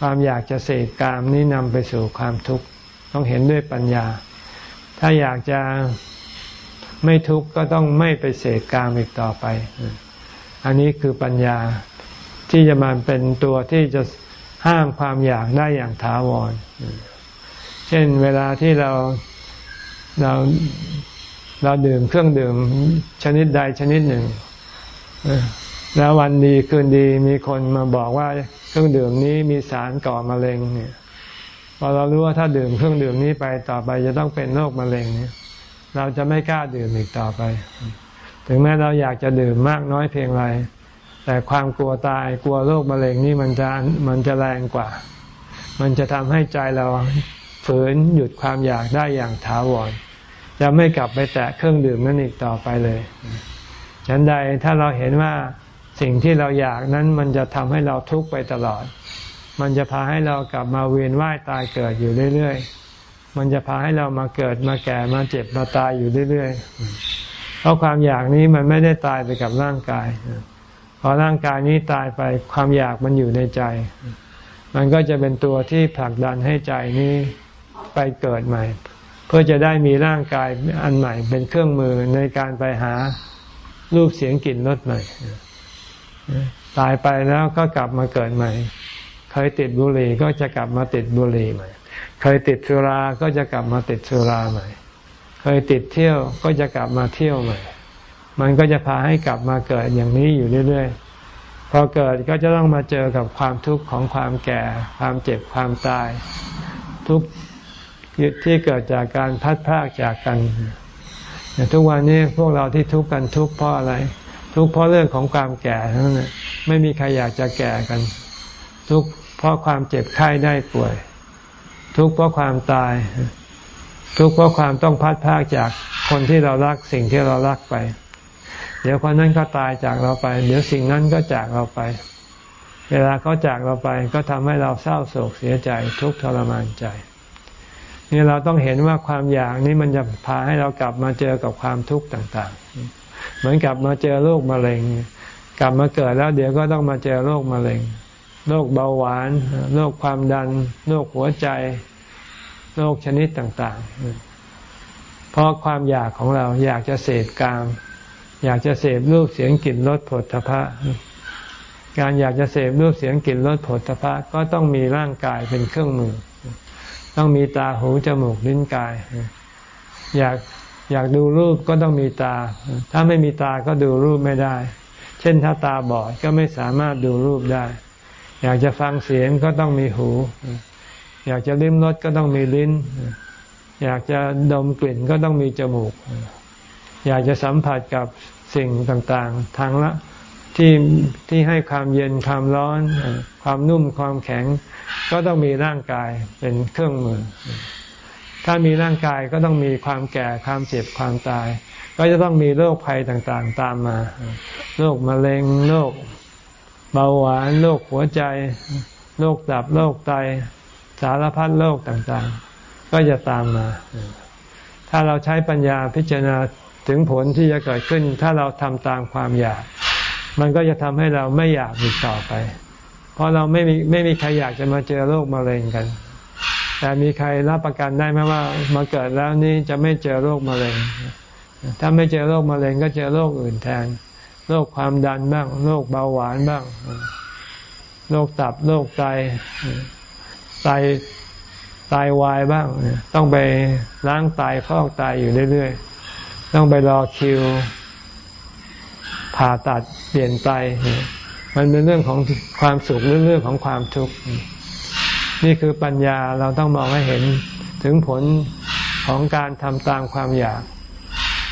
ความอยากจะเสกกามนี้นำไปสู่ความทุกข์ ต้องเห็นด้วยปัญญา ถ้าอยากจะ ไม่ทุกข์ก็ต้องไม่ไปเสกกามอีกต่อไป อันนี้คือปัญญาที่จะมาเป็นตัวที่จะห้ามความอยากได้อย่างถาวร เช่นเวลาที่เราเราเราดื่มเครื่องดื่มชนิดใดชนิดหนึ่ง แล้ววันดีคืนดีมีคนมาบอกว่าเครื่องดื่มนี้มีสารก่อมะเร็งเนี่ยพอเรารู้ว่าถ้าดื่มเครื่องดื่มนี้ไปต่อไปจะต้องเป็นโรคมะเร็งเนี่ย เราจะไม่กล้าดื่มอีกต่อไป ถึงแม้เราอยากจะดื่มมากน้อยเพียงไร แต่ความกลัวตายกลัวโรคมะเร็งนี่มันจะมันจะแรงกว่า มันจะทำให้ใจเราฝืนหยุดความอยากได้อย่างถาวร จะไม่กลับไปแตะเครื่องดื่มนั้นอีกต่อไปเลยฉันใดถ้าเราเห็นว่าสิ่งที่เราอยากนั้นมันจะทำให้เราทุกข์ไปตลอด มันจะพาให้เรากลับมาเวียนว่ายตายเกิดอยู่เรื่อยๆ มันจะพาให้เรามาเกิดมาแก่มาเจ็บมาตายอยู่เรื่อยๆ เพราะความอยากนี้มันไม่ได้ตายไปกับร่างกาย พอร่างกายนี้ตายไปความอยากมันอยู่ในใจ มันก็จะเป็นตัวที่ผลักดันให้ใจนี้ไปเกิดใหม่ เพื่อจะได้มีร่างกายอันใหม่ เป็นเครื่องมือในการไปหารูปเสียงกลิ่นรสใหม่ ตายไปแล้วก็กลับมาเกิดใหม่ เคยติดบุหรี่ก็จะกลับมาติดบุหรี่ใหม่ เคยติดสุราก็จะกลับมาติดสุราใหม่ เคยติดเที่ยวก็จะกลับมาเที่ยวใหม่ มันก็จะพาให้กลับมาเกิดอย่างนี้อยู่เรื่อยๆ พอเกิดก็จะต้องมาเจอกับความทุกข์ของความแก่ ความเจ็บความตาย ทุกที่เกิดจากการพัดพากจากกันทุกวันนี้พวกเราที่ทุกข์กันทุกข์เพราะอะไร ทุกข์เพราะเรื่องของความแก่ทั้งนั้นไม่มีใครอยากจะแก่กัน ทุกข์เพราะความเจ็บไข้ได้ป่วย ทุกข์เพราะความตาย ทุกข์เพราะความต้องพัดพากจากคนที่เรารักสิ่งที่เรารักไป เดี๋ยวคนนั้นก็ตายจากเราไป เดี๋ยวสิ่งนั้นก็จากเราไป เวลาเขาจากเราไปก็ทำให้เราเศร้าโศกเสียใจทุกข์ทรมานใจนี่เราต้องเห็นว่าความอยากนี้มันจะพาให้เรากลับมาเจอกับความทุกข์ต่าง ๆ เหมือนกลับมาเจอโรคมะเร็ง กลับมาเกิดแล้วเดี๋ยวก็ต้องมาเจอโรคมะเร็ง โรคเบาหวาน โรคความดัน โรคหัวใจ โรคชนิดต่างๆ เพราะความอยากของเราอยากจะเสพกาม อยากจะเสพรูปเสียงกลิ่นรสผลทพะ การอยากจะเสพรูปเสียงกลิ่นรสผลทพะก็ต้องมีร่างกายเป็นเครื่องมือ ต้องมีตาหูจมูกลิ้นกาย อยากอยากดูรูปก็ต้องมีตา ถ้าไม่มีตาก็ดูรูปไม่ได้ เช่นถ้าตาบอดก็ไม่สามารถดูรูปได้ อยากจะฟังเสียงก็ต้องมีหู อยากจะลิ้มรสก็ต้องมีลิ้น อยากจะดมกลิ่นก็ต้องมีจมูก อยากจะสัมผัสกับสิ่งต่างๆ ทางละที่ที่ให้ความเย็นความร้อน ความนุ่มความแข็ง ก็ต้องมีร่างกายเป็นเครื่องมือ ถ้ามีร่างกายก็ต้องมีความแก่ความเจ็บความตาย ก็จะต้องมีโรคภัยต่างๆ ตามมาโรคมะเร็งโรค เบาหวานโรคหัวใจโรคตับโรคไตสารพัดโรคต่างๆ ก็จะตามมา ถ้าเราใช้ปัญญาพิจารณาถึงผลที่จะเกิดขึ้น ถ้าเราทำตามความอยาก มันก็จะทำให้เราไม่อยากอีกต่อไป เพราะเราไม่มีไม่มีใครอยากจะมาเจอโรคมะเร็งกัน แต่มีใครรับประกันได้ไหมว่ามาเกิดแล้วนี่จะไม่เจอโรคมะเร็ง ถ้าไม่เจอโรคมะเร็งก็เจอโรคอื่นแทน โรคความดันบ้างโรคเบาหวานบ้างโรคตับโรคไตไตไตาวายบ้าง ต้องไปล้างไตฟอกไตอยู่เรื่อยๆ ต้องไปรอคิว ผ่าตัดเปลี่ยนไต มันเป็นเรื่องของความสุขหรือเรื่องของความทุกข์ นี่คือปัญญาเราต้องมองให้เห็นถึงผลของการทำตามความอยาก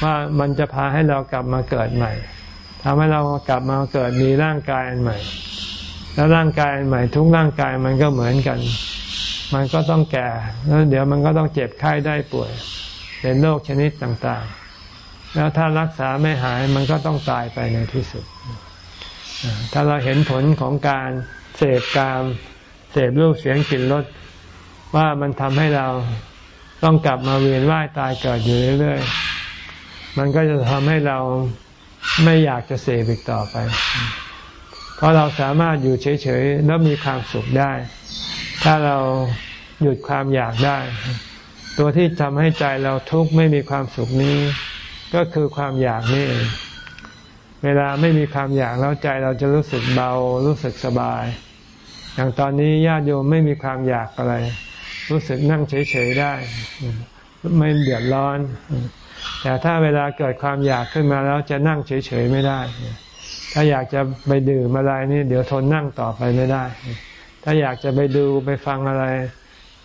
ว่ามันจะพาให้เรากลับมาเกิดใหม่ ทำให้เรากลับมาเกิดมีร่างกายอันใหม่ แล้วร่างกายอันใหม่ ทุกร่างกายมันก็เหมือนกัน มันก็ต้องแก่แล้วเดี๋ยวมันก็ต้องเจ็บไข้ได้ป่วย เป็นโรคชนิดต่างๆ แล้วถ้ารักษาไม่หายมันก็ต้องตายไปในที่สุด ถ้าเราเห็นผลของการเสพกามเสพรูปเสียงกลิ่นรสว่ามันทำให้เราต้องกลับมาเวียนว่ายตายเกิดอยู่เรื่อยๆ มันก็จะทำให้เรา ไม่อยากจะเสพอีกต่อไป เพราะเราสามารถอยู่เฉยๆแล้วมีความสุขได้ ถ้าเราหยุดความอยากได้ ตัวที่ทำให้ใจเราทุกข์ไม่มีความสุขนี้ ก็คือความอยากนี่เองเวลาไม่มีความอยากแล้วใจเราจะรู้สึกเบารู้สึกสบาย อย่างตอนนี้ญาติโยมไม่มีความอยากอะไร รู้สึกนั่งเฉยๆได้ ไม่เดือดร้อน แต่ถ้าเวลาเกิดความอยากขึ้นมาแล้วจะนั่งเฉยๆไม่ได้ ถ้าอยากจะไปดื่มอะไรนี่เดี๋ยวทนนั่งต่อไปไม่ได้ ถ้าอยากจะไปดูไปฟังอะไร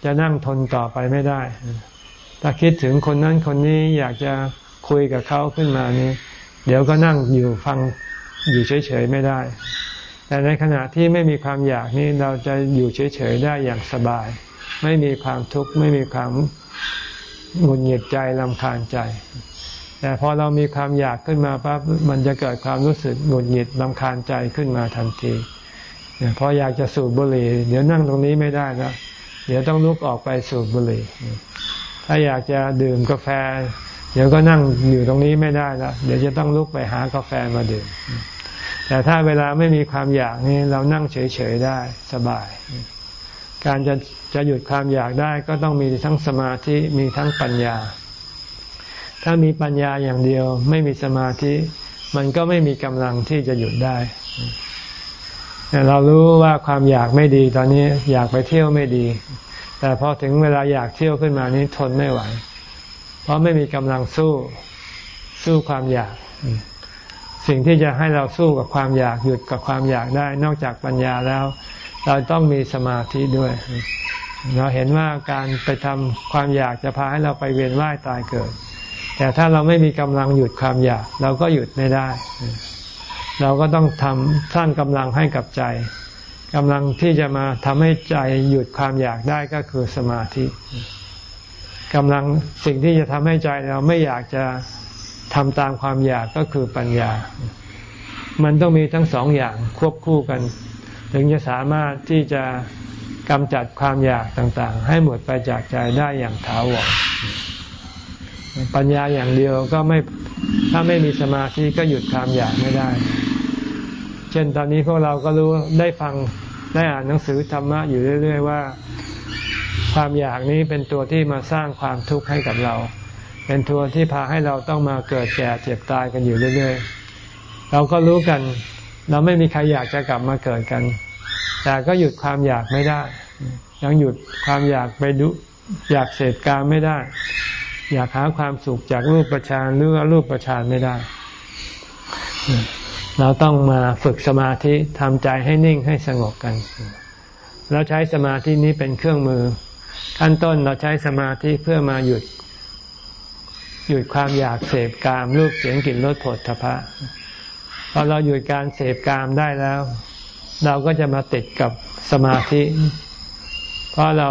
จะนั่งทนต่อไปไม่ได้ ถ้าคิดถึงคนนั้นคนนี้อยากจะคุยกับเขาขึ้นมานี้ เดี๋ยวก็นั่งอยู่ฟังอยู่เฉยๆไม่ได้ แต่ในขณะที่ไม่มีความอยากนี้เราจะอยู่เฉยๆได้อย่างสบาย ไม่มีความทุกข์ไม่มีความ หงุดหงิดใจลำคาญใจ แต่พอเรามีความอยากขึ้นมาปั๊บมันจะเกิดความรู้สึกหงุดหงิดลำคาญใจขึ้นมาทันทีพออยากจะสูบบุหรี่ เดี๋ยวนั่งตรงนี้ไม่ได้แล้วเดี๋ยวต้องลุกออกไปสูบบุหรี่ ถ้าอยากจะดื่มกาแฟ เดี๋ยวก็นั่งอยู่ตรงนี้ไม่ได้แล้วเดี๋ยวจะต้องลุกไปหากาแฟมาดื่ม แต่ถ้าเวลาไม่มีความอยากนี่เรานั่งเฉยๆได้สบาย การจะจะหยุดความอยากได้ก็ต้องมีทั้งสมาธิมีทั้งปัญญา ถ้ามีปัญญาอย่างเดียว ไม่มีสมาธิ มันก็ไม่มีกำลังที่จะหยุดได้เรารู้ว่าความอยากไม่ดีตอนนี้อยากไปเที่ยวไม่ดี แต่พอถึงเวลาอยากเที่ยวขึ้นมานี้ทนไม่ไหว เพราะไม่มีกำลังสู้สู้ความอยาก สิ่งที่จะให้เราสู้กับความอยากหยุดกับความอยากได้ นอกจากปัญญาแล้ว เราต้องมีสมาธิด้วย เราเห็นว่าการไปทำความอยากจะพาให้เราไปเวียนว่ายตายเกิด แต่ถ้าเราไม่มีกำลังหยุดความอยาก เราก็หยุดไม่ได้ เราก็ต้องทำสร้างกำลังให้กับใจกำลังที่จะมาทำให้ใจหยุดความอยากได้ก็คือสมาธิกำลังสิ่งที่จะทำให้ใจเราไม่อยากจะทำตามความอยากก็คือปัญญา มันต้องมีทั้งสองอย่างควบคู่กัน ถึงจะสามารถที่จะกำจัดความอยากต่างๆ ให้หมดไปจากใจได้อย่างถาวรปัญญาอย่างเดียวก็ไม่ถ้าไม่มีสมาธิก็หยุดความอยากไม่ได้ เช่นตอนนี้พวกเราก็รู้ได้ฟังได้อ่านหนังสือธรรมะอยู่เรื่อย ๆ ว่า ความอยากนี้เป็นตัวที่มาสร้างความทุกข์ให้กับเรา เป็นตัวที่พาให้เราต้องมาเกิดแก่เจ็บตายกันอยู่เรื่อย ๆ เราก็รู้กัน เราไม่มีใครอยากจะกลับมาเกิดกัน แต่ก็หยุดความอยากไม่ได้ ยังหยุดความอยากไปดูอยากเสพกามไม่ได้ อยากหาความสุขจากรูปประชานหรือรูปประชานไม่ได้ เราต้องมาฝึกสมาธิทำใจให้นิ่งให้สงบกันเราใช้สมาธินี้เป็นเครื่องมือ ขั้นต้นเราใช้สมาธิเพื่อมาหยุด หยุดความอยากเสพกามรูปเสียงกลิ่นรสผลทพะ พอเราหยุดการเสพกามได้แล้ว เราก็จะมาติดกับสมาธิ เพราะเรา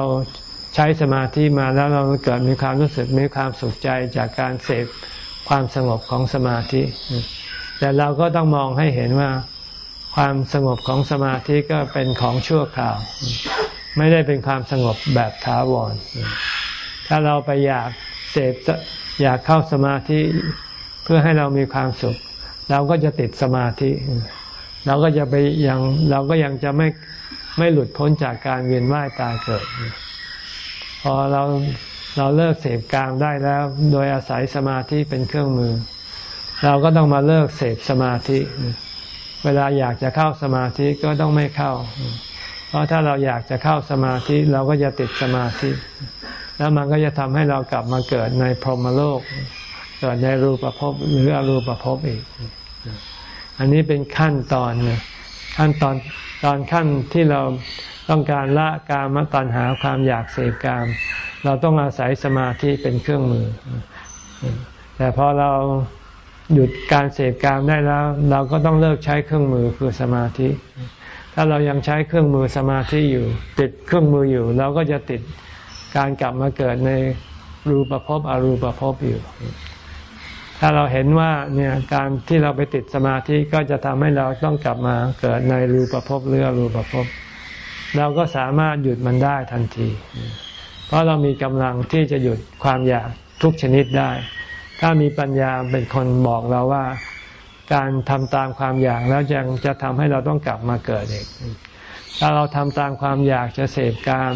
ใช้สมาธิมาแล้วเราเกิดมีความรู้สึกมีความสุขใจจากการเสพความสงบของสมาธิ แต่เราก็ต้องมองให้เห็นว่าความสงบของสมาธิก็เป็นของชั่วคราว ไม่ได้เป็นความสงบแบบถาวร ถ้าเราไปอยากเสพอยากเข้าสมาธิเพื่อให้เรามีความสุข เราก็จะติดสมาธิ เราก็จะไปยังเราก็ยังจะไม่ไม่หลุดพ้นจากการเวียนว่ายตายเกิด พอเราเราเลิกเสพกามได้แล้ว โดยอาศัยสมาธิเป็นเครื่องมือ เราก็ต้องมาเลิกเสพสมาธิ เวลาอยากจะเข้าสมาธิก็ต้องไม่เข้า เพราะถ้าเราอยากจะเข้าสมาธิเราก็จะติดสมาธิ แล้วมันก็จะทำให้เรากลับมาเกิดในพรหมโลก เกิดในรูปภพหรืออรูปภพอีก อันนี้เป็นขั้นตอนขั้นตอนตอนขั้นที่เราต้องการละกามตัณหาความอยากเสพกาม เราต้องอาศัยสมาธิเป็นเครื่องมือ แต่พอเราหยุดการเสพกามได้แล้ว เราก็ต้องเลิกใช้เครื่องมือคือสมาธิ ถ้าเรายังใช้เครื่องมือสมาธิอยู่ ติดเครื่องมืออยู่ เราก็จะติดการกลับมาเกิดในรูปภพอรูปภพอยู่ ถ้าเราเห็นว่าเนี่ยการที่เราไปติดสมาธิก็จะทำให้เราต้องกลับมาเกิดในรูปภพหรืออรูปภพเราก็สามารถหยุดมันได้ทันที เพราะเรามีกำลังที่จะหยุดความอยากทุกชนิดได้ ถ้ามีปัญญาเป็นคนบอกเราว่า การทำตามความอยากแล้วยังจะทำให้เราต้องกลับมาเกิดอีก ถ้าเราทำตามความอยากจะเสพกาม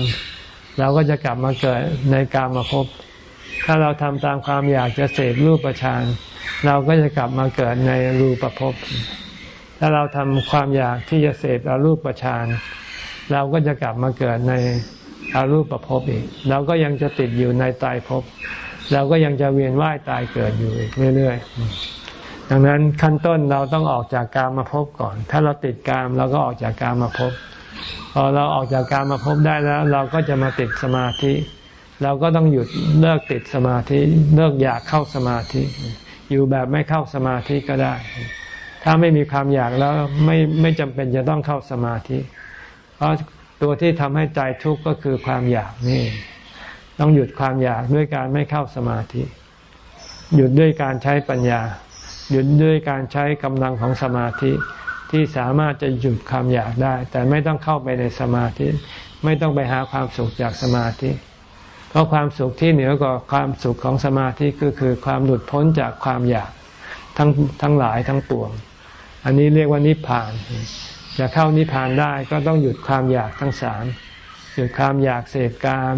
เราก็จะกลับมาเกิดในกามมาพบ ถ้าเราทำตามความอยากจะเสพรูปประชานเราก็จะกลับมาเกิดในรูปประพถ้าเราทำความอยากที่จะเสพอรูปประชานเราก็จะกลับมาเกิดในอารูปภพอีก เราก็ยังจะติดอยู่ในตายภพ เราก็ยังจะเวียนว่ายตายเกิดอยู่อีกเรื่อยๆ ดังนั้นขั้นต้นเราต้องออกจากกามมาพบก่อน ถ้าเราติดกามเราก็ออกจากกามมาพบพอเราออกจากกามมาพบได้แล้ว เราก็จะมาติดสมาธิ เราก็ต้องหยุดเลิกติดสมาธิเลิกอยากเข้าสมาธิ อยู่แบบไม่เข้าสมาธิก็ได้ ถ้าไม่มีความอยากแล้วไม่ไม่จำเป็นจะต้องเข้าสมาธิ เพราะตัวที่ทำให้ใจทุกข์ก็คือความอยากนี่ ต้องหยุดความอยากด้วยการไม่เข้าสมาธิ หยุดด้วยการใช้ปัญญา หยุดด้วยการใช้กำลังของสมาธิที่สามารถจะหยุดความอยากได้ แต่ไม่ต้องเข้าไปในสมาธิ ไม่ต้องไปหาความสุขจากสมาธิ เพราะความสุขที่เหนือกว่าความสุขของสมาธิก็คือความหลุดพ้นจากความอยากทั้งทั้งหลายทั้งปวง อันนี้เรียกว่านิพพาน จะเข้านิพพานได้ก็ต้องหยุดความอยากทั้งสามหยุดความอยากเสพกาม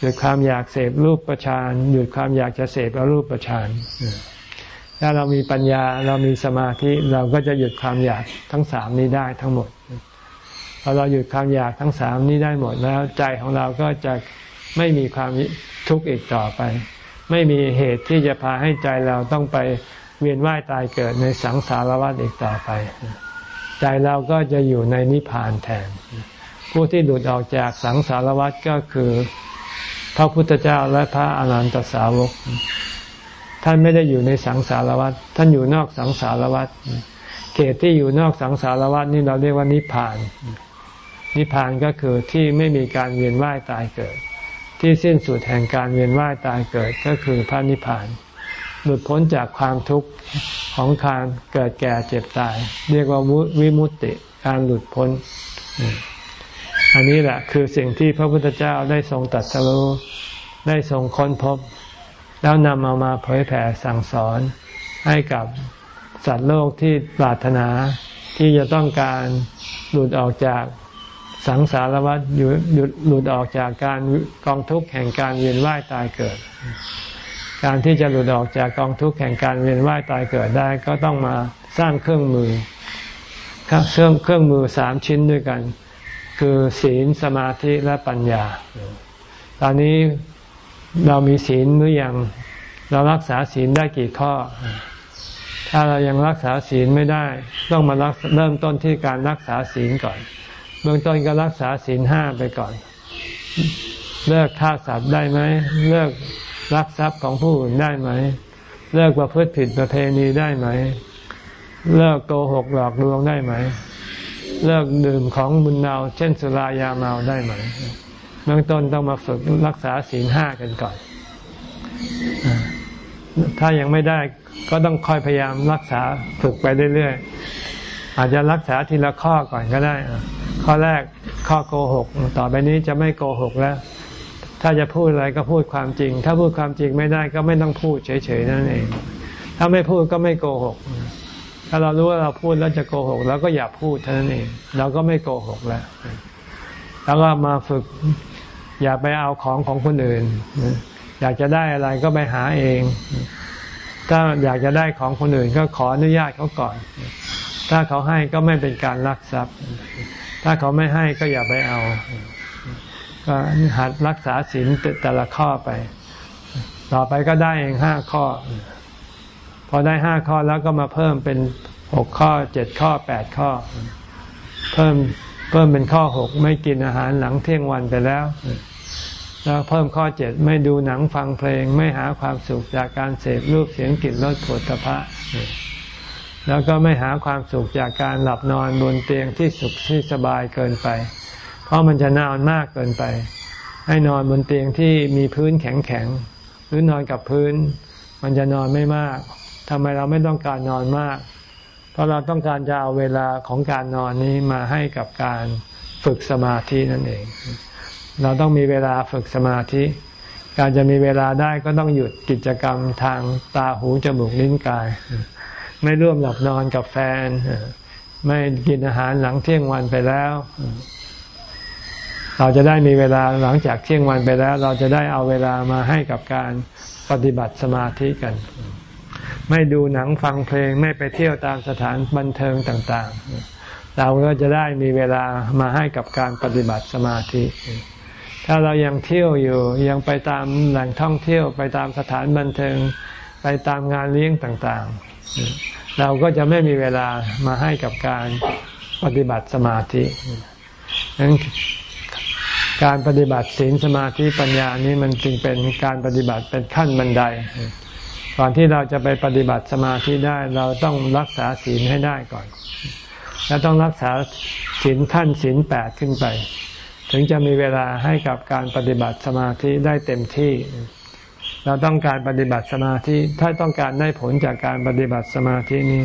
หยุดความอยากเสพรูปประชานหยุดความอยากจะเสพอรูปประชานถ้าเรามีปัญญาเรามีสมาธิเราก็จะหยุดความอยากทั้งสามนี้ได้ทั้งหมดพอเราหยุดความอยากทั้งสามนี้ได้หมดแล้วใจของเราก็จะ ไม่มีความทุกข์อีกต่อไป ไม่มีเหตุที่จะพาให้ใจเราต้องไปเวียนว่ายตายเกิดในสังสารวัฏอีกต่อไป ใจเราก็จะอยู่ในนิพพานแทน ผู้ที่หลุดออกจากสังสารวัฏก็คือพระพุทธเจ้าและพระอรหันตสาวก ท่านไม่ได้อยู่ในสังสารวัฏท่านอยู่นอกสังสารวัฏเขตที่อยู่นอกสังสารวัฏนี่เราเรียกว่านิพพาน นิพพานก็คือที่ไม่มีการเวียนว่ายตายเกิด ที่สิ้นสุดแห่งการเวียนว่ายตายเกิดก็คือพระนิพพาน หลุดพ้นจากความทุกข์ของการเกิดแก่เจ็บตาย เรียกว่าวิมุตติการหลุดพ้น อันนี้แหละคือสิ่งที่พระพุทธเจ้าได้ทรงตัดสรู้ได้ทรงค้นพบ แล้วนำเอามาเผยแผ่สั่งสอนให้กับสัตว์โลกที่ปรารถนาที่จะต้องการหลุดออกจาก สังสารวัฏหยุดหลุดออกจากการกองทุกข์แห่งการเวียนว่ายตายเกิด การที่จะหลุดออกจากกองทุกข์แห่งการเวียนว่ายตายเกิดได้ ก็ต้องมาสร้างเครื่องมือเครื่องเครื่องมือสามชิ้นด้วยกัน คือศีลสมาธิและปัญญา ตอนนี้เรามีศีลหรือยังเรารักษาศีลได้กี่ข้อ ถ้าเรายังรักษาศีลไม่ได้ ต้องมาเริ่มต้นที่การรักษาศีลก่อน เบื้องต้นก็รักษาศีลห้าไปก่อน เลิกฆ่าสัตว์ได้ไหม เลิกรักทรัพย์ของผู้อื่นได้ไหม เลิกประพฤติผิดประเพณีได้ไหม เลิกโกหกหลอกลวงได้ไหม เลิกดื่มของบุญเนาเช่นสุรายาเมาได้ไหม เบื้องต้นต้องมาฝึกรักษาศีลห้ากันก่อน ถ้ายังไม่ได้ก็ต้องคอยพยายามรักษาฝึกไปเรื่อย อาจจะรักษาทีละข้อก่อนก็ได้ ข้อแรกข้อโกหก ต่อไปนี้จะไม่โกหกแล้ว ถ้าจะพูดอะไรก็พูดความจริง ถ้าพูดความจริงไม่ได้ก็ไม่ต้องพูดเฉยๆนั่นเอง ถ้าไม่พูดก็ไม่โกหก ถ้าเรารู้ว่าเราพูดแล้วจะโกหกเราก็อย่าพูดเท่านั้นเอง เราก็ไม่โกหกแล้ว แล้วก็มาฝึกอย่าไปเอาของของคนอื่น อยากจะได้อะไรก็ไปหาเอง ถ้าอยากจะได้ของคนอื่นก็ขออนุญาตเขาก่อน ถ้าเขาให้ก็ไม่เป็นการลักทรัพย์ ถ้าเขาไม่ให้ก็อย่าไปเอา ก็หัดรักษาศีลแต่ละข้อไป ต่อไปก็ได้เองห้าข้อ พอได้ห้าข้อแล้วก็มาเพิ่มเป็นหกข้อเจ็ดข้อแปดข้อ เพิ่มเพิ่มเป็นข้อหกไม่กินอาหารหลังเที่ยงวันไปแล้ว แล้วเพิ่มข้อเจ็ดไม่ดูหนังฟังเพลง ไม่หาความสุขจากการเสพรูปเสียงกลิ่นรสผลตภะ แล้วก็ไม่หาความสุขจากการหลับนอนบนเตียงที่สุขที่สบายเกินไป เพราะมันจะนอนมากเกินไป ให้นอนบนเตียงที่มีพื้นแข็งๆหรือนอนกับพื้น มันจะนอนไม่มากทำไมเราไม่ต้องการนอนมาก เพราะเราต้องการจะเอาเวลาของการนอนนี้มาให้กับการฝึกสมาธินั่นเอง เราต้องมีเวลาฝึกสมาธิ การจะมีเวลาได้ก็ต้องหยุดกิจกรรมทางตาหูจมูกลิ้นกาย ไม่ร่วมหลับนอนกับแฟน ไม่กินอาหารหลังเที่ยงวันไปแล้ว เราจะได้มีเวลาหลังจากเที่ยงวันไปแล้ว เราจะได้เอาเวลามาให้กับการปฏิบัติสมาธิกัน ไม่ดูหนังฟังเพลงไม่ไปเที่ยวตามสถานบันเทิงต่างๆ เราก็จะได้มีเวลามาให้กับการปฏิบัติสมาธิถ้าเรายังเที่ยวอยู่ยังไปตามแหล่งท่องเที่ยวไปตามสถานบันเทิง ไปตามงานเลี้ยงต่างๆ เราก็จะไม่มีเวลามาให้กับการปฏิบัติสมาธิดังนั้นการปฏิบัติศีลสมาธิปัญญานี้มันจึงเป็นการปฏิบัติเป็นขั้นบันได ก่อนที่เราจะไปปฏิบัติสมาธิได้ เราต้องรักษาศีลให้ได้ก่อน และต้องรักษาศีลขั้นศีลแปดขึ้นไป ถึงจะมีเวลาให้กับการปฏิบัติสมาธิได้เต็มที่ เราต้องการปฏิบัติสมาธิ ถ้าต้องการได้ผลจากการปฏิบัติสมาธินี้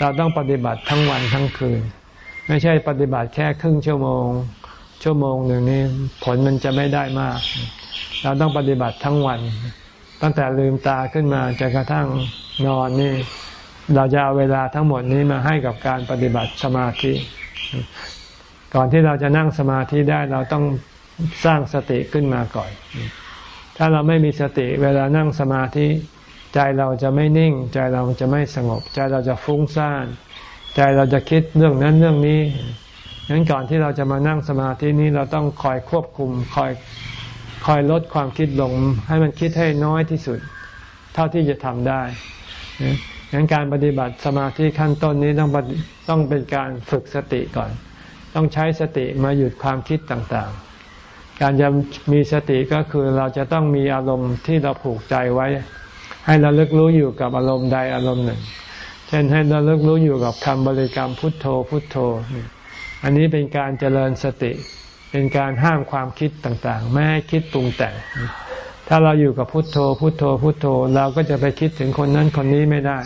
เราต้องปฏิบัติทั้งวันทั้งคืน ไม่ใช่ปฏิบัติแค่ครึ่งชั่วโมง ชั่วโมงหนึ่งนี้ผลมันจะไม่ได้มาก เราต้องปฏิบัติทั้งวัน ตั้งแต่ลืมตาขึ้นมาจนกระทั่งนอนนี่ เราจะเอาเวลาทั้งหมดนี้มาให้กับการปฏิบัติสมาธิ ก่อนที่เราจะนั่งสมาธิได้เราต้องสร้างสติขึ้นมาก่อน ถ้าเราไม่มีสติเวลานั่งสมาธิ ใจเราจะไม่นิ่ง ใจเราจะไม่สงบ ใจเราจะฟุ้งซ่านใจเราจะคิดเรื่องนั้นเรื่องนี้งนั้นก่อนที่เราจะมานั่งสมาธินี้เราต้องคอยควบคุมคอยคอยลดความคิดลง ให้มันคิดให้น้อยที่สุด เท่าที่จะทำได้งนั้นการปฏิบัติสมาธิขั้นต้นนี้ต้องต้องเป็นการฝึกสติก่อน ต้องใช้สติมาหยุดความคิดต่างๆ การจะมีสติก็คือเราจะต้องมีอารมณ์ที่เราผูกใจไว้ ให้เราเลิกรู้อยู่กับอารมณ์ใดอารมณ์หนึ่ง เช่นให้เราเลิกรู้อยู่กับคำบริกรรมพุทโธพุทโธ อันนี้เป็นการเจริญสติ เป็นการห้ามความคิดต่างๆ ไม่ให้คิดปรุงแต่ง ถ้าเราอยู่กับพุทโธ พุทโธ พุทโธ เราก็จะไปคิดถึงคนนั้นคนนี้ไม่ได้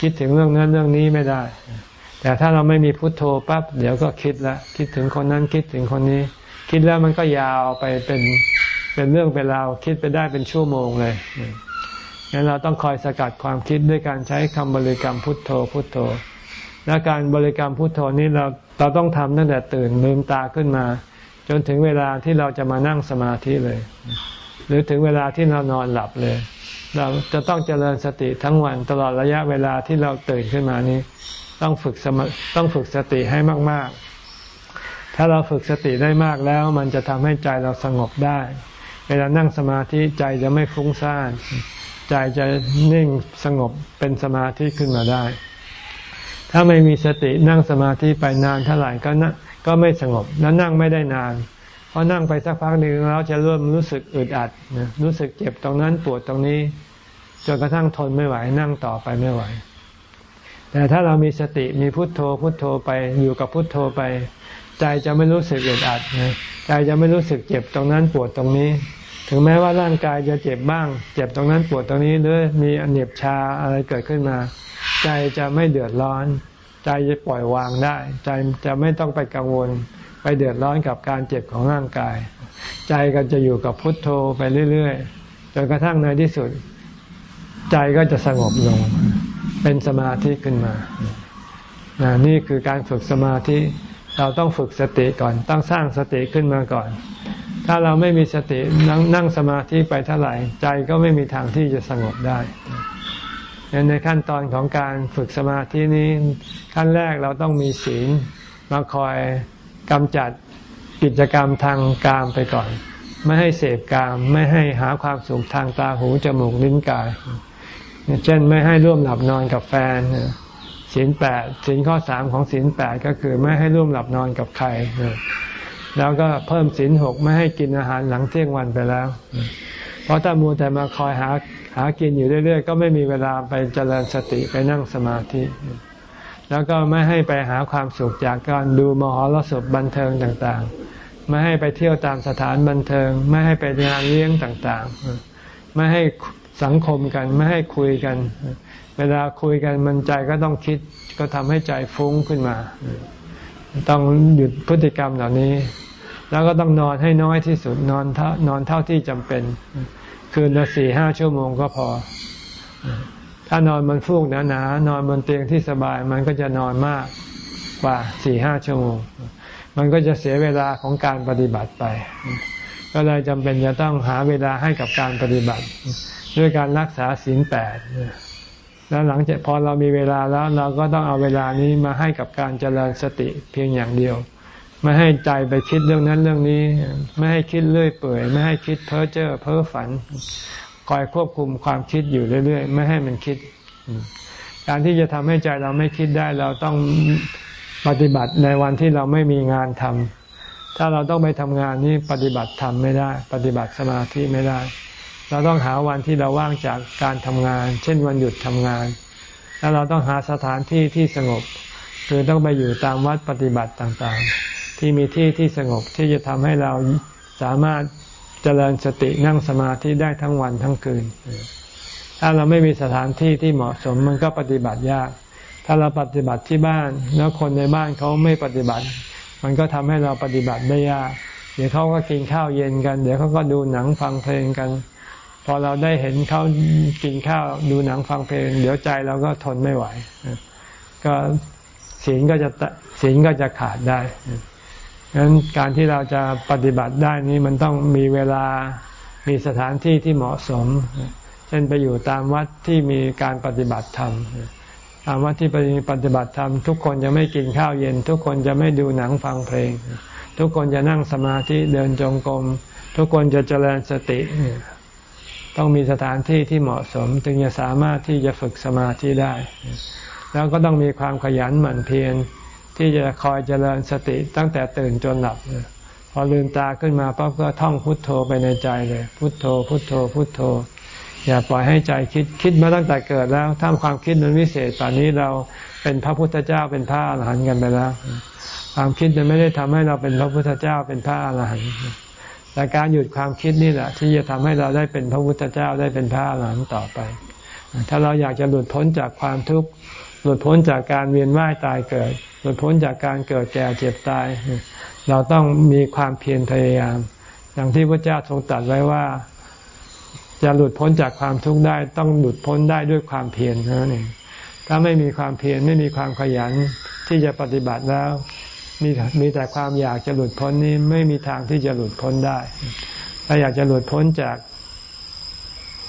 คิดถึงเรื่องนั้นเรื่องนี้ไม่ได้ แต่ถ้าเราไม่มีพุทโธปั๊บเดี๋ยวก็คิดละคิดถึงคนนั้นคิดถึงคนนี้ คิดแล้วมันก็ยาวไปเป็นเป็นเรื่องเป็นราวคิดไปได้เป็นชั่วโมงเลยงั้นเราต้องคอยสกัดความคิดด้วยการใช้คำบริกรรมพุทโธพุทโธ และการบริกรรมพุทโธนี้เราเราต้องทำตั้งแต่ตื่นลืมตาขึ้นมา จนถึงเวลาที่เราจะมานั่งสมาธิเลย หรือถึงเวลาที่เรานอนหลับเลย เราจะต้องเจริญสติทั้งวันตลอดระยะเวลาที่เราตื่นขึ้นมานี้ ต้องฝึกสมต้องฝึกสติให้มาก ๆ ถ้าเราฝึกสติได้มากแล้ว มันจะทำให้ใจเราสงบได้ เวลานั่งสมาธิใจจะไม่ฟุ้งซ่าน ใจจะนิ่งสงบเป็นสมาธิขึ้นมาได้ ถ้าไม่มีสตินั่งสมาธิไปนานเท่าไหร่ก็นก็ไม่สงบแล้วนั่งไม่ได้นานเพอนั่งไปสักพักหนึ่งเราจะเริ่มรู้สึกอึดอัดรู้สึกเจ็บตรงนั้นปวดตรงนี้จนกระทั่งทนไม่ไหวนั่งต่อไปไม่ไหว แต่ถ้าเรามีสติมีพุทโธพุทโธไปอยู่กับพุทโธไป ใจจะไม่รู้สึกอึดอัดใจจะไม่รู้สึกเจ็บตรงนั้นปวดตรงนี้ ถึงแม้ว่าร่างกายจะเจ็บบ้าง เจ็บตรงนั้นปวดตรงนี้หรือมีอเนบชาอะไรเกิดขึ้นมา ใจจะไม่เดือดร้อน ใจจะปล่อยวางได้ ใจจะไม่ต้องไปกังวล ไปเดือดร้อนกับการเจ็บของร่างกาย ใจก็จะอยู่กับพุทโธไปเรื่อยๆจนกระทั่งในที่สุด ใจก็จะสงบลง เป็นสมาธิขึ้นมา นี่คือการฝึกสมาธิ เราต้องฝึกสติก่อน ต้องสร้างสติขึ้นมาก่อน ถ้าเราไม่มีสตินั่งนั่งสมาธิไปเท่าไหร่ ใจก็ไม่มีทางที่จะสงบได้ในขั้นตอนของการฝึกสมาธินี้ขั้นแรกเราต้องมีศีลมาคอยกำจัดกิจกรรมทางกามไปก่อน ไม่ให้เสพกาม ไม่ให้หาความสุขทางตาหูจมูกลิ้นกาย เช่นไม่ให้ร่วมหลับนอนกับแฟน ศีลแปดศีลข้อสามของศีลแปดก็คือไม่ให้ร่วมหลับนอนกับใครแล้วก็เพิ่มศีลหกไม่ให้กินอาหารหลังเที่ยงวันไปแล้ว เพราะถ้ามัวแต่มาคอยหาหากินอยู่เรื่อย ๆ ก็ไม่มีเวลาไปเจริญสติไปนั่งสมาธิ แล้วก็ไม่ให้ไปหาความสุขจากการดูมหรสพบันเทิงต่างๆ ไม่ให้ไปเที่ยวตามสถานบันเทิง ไม่ให้ไปงานเลี้ยงต่างๆ ไม่ให้สังคมกัน ไม่ให้คุยกัน เวลาคุยกันมันใจก็ต้องคิด ก็ทำให้ใจฟุ้งขึ้นมา ต้องหยุดพฤติกรรมเหล่านี้ แล้วก็ต้องนอนให้น้อยที่สุดนอนเท่านอนเท่าที่จำเป็น คืนละสี่ห้าชั่วโมงก็พอ ถ้านอนบนฟูกหนาๆนอนบนเตียงที่สบาย มันก็จะนอนมากกว่าสี่ห้าชั่วโมง มันก็จะเสียเวลาของการปฏิบัติไป ก็เลยจำเป็นจะต้องหาเวลาให้กับการปฏิบัติ ด้วยการรักษาศีลแปด แล้วหลังจากพอเรามีเวลาแล้วเราก็ต้องเอาเวลานี้มาให้กับการเจริญสติเพียงอย่างเดียว ไม่ให้ใจไปคิดเรื่องนั้นเรื่องนี้ ไม่ให้คิดเลื่อยเปื่อย ไม่ให้คิดเพ้อเจ้อเพ้อฝัน คอยควบคุมความคิดอยู่เรื่อย ๆ ไม่ให้มันคิด การที่จะทำให้ใจเราไม่คิดได้เราต้องปฏิบัติในวันที่เราไม่มีงานทำถ้าเราต้องไปทำงานนี้ปฏิบัติทำไม่ได้ ปฏิบัติสมาธิไม่ได้ เราต้องหาวันที่เราว่างจากการทำงาน เช่นวันหยุดทำงาน แล้วเราต้องหาสถานที่ที่สงบ คือต้องไปอยู่ตามวัดปฏิบัติต่างๆ ที่มีที่ที่สงบที่จะทำให้เราสามารถเจริญสตินั่งสมาธิได้ทั้งวันทั้งคืน ถ้าเราไม่มีสถานที่ที่เหมาะสมมันก็ปฏิบัติยาก ถ้าเราปฏิบัติที่บ้าน แล้วคนในบ้านเขาไม่ปฏิบัติ มันก็ทำให้เราปฏิบัติได้ยาก เดี๋ยวเขาก็กินข้าวเย็นกัน เดี๋ยวเขาก็ดูหนังฟังเพลงกัน พอเราได้เห็นเขากินข้าวดูหนังฟังเพลง เดี๋ยวใจเราก็ทนไม่ไหว ก็ศีลก็จะศีลก็จะขาดได้ฉะนั้นการที่เราจะปฏิบัติได้นี้มันต้องมีเวลามีสถานที่ที่เหมาะสม เช่นไปอยู่ตามวัดที่มีการปฏิบัติธรรมตามวัดที่ปฏิบัติธรรมทุกคนจะไม่กินข้าวเย็น ทุกคนจะไม่ดูหนังฟังเพลง ทุกคนจะนั่งสมาธิเดินจงกรมทุกคนจะเจริญสติ ต้องมีสถานที่ที่เหมาะสม จึงจะสามารถที่จะฝึกสมาธิได้ แล้วก็ต้องมีความขยันหมั่นเพียรที่จะคอยเจริญสติตั้งแต่ตื่นจนหลับ พอลืมตาขึ้นมาปั๊บก็ท่องพุทโธไปในใจเลย พุทโธ พุทโธ พุทโธ อย่าปล่อยให้ใจคิดคิดมาตั้งแต่เกิดแล้วถ้าความคิดมันวิเศษตอนนี้เราเป็นพระพุทธเจ้าเป็นพระอรหันต์กันไปแล้ว ความคิดมันไม่ได้ทำให้เราเป็นพระพุทธเจ้าเป็นพระอรหันต์ แต่การหยุดความคิดนี่แหละ ที่จะทำให้เราได้เป็นพระพุทธเจ้าได้เป็นพระอรหันต์ต่อไป ถ้าเราอยากจะหลุดพ้นจากความทุกข์หลุดพ้นจากการเวียนว่ายตายเกิด หลุดพ้นจากการเกิดแก่เจ็บตาย เราต้องมีความเพียรพยายาม อย่างที่พระเจ้าทรงตรัสไว้ว่า จะหลุดพ้นจากความทุกข์ได้ต้องหลุดพ้นได้ด้วยความเพียรนั่นเองถ้าไม่มีความเพียรไม่มีความขยันที่จะปฏิบัติแล้ว มีมีแต่ความอยากจะหลุดพ้นนี้ไม่มีทางที่จะหลุดพ้นได้ ถ้าอยากจะหลุดพ้นจาก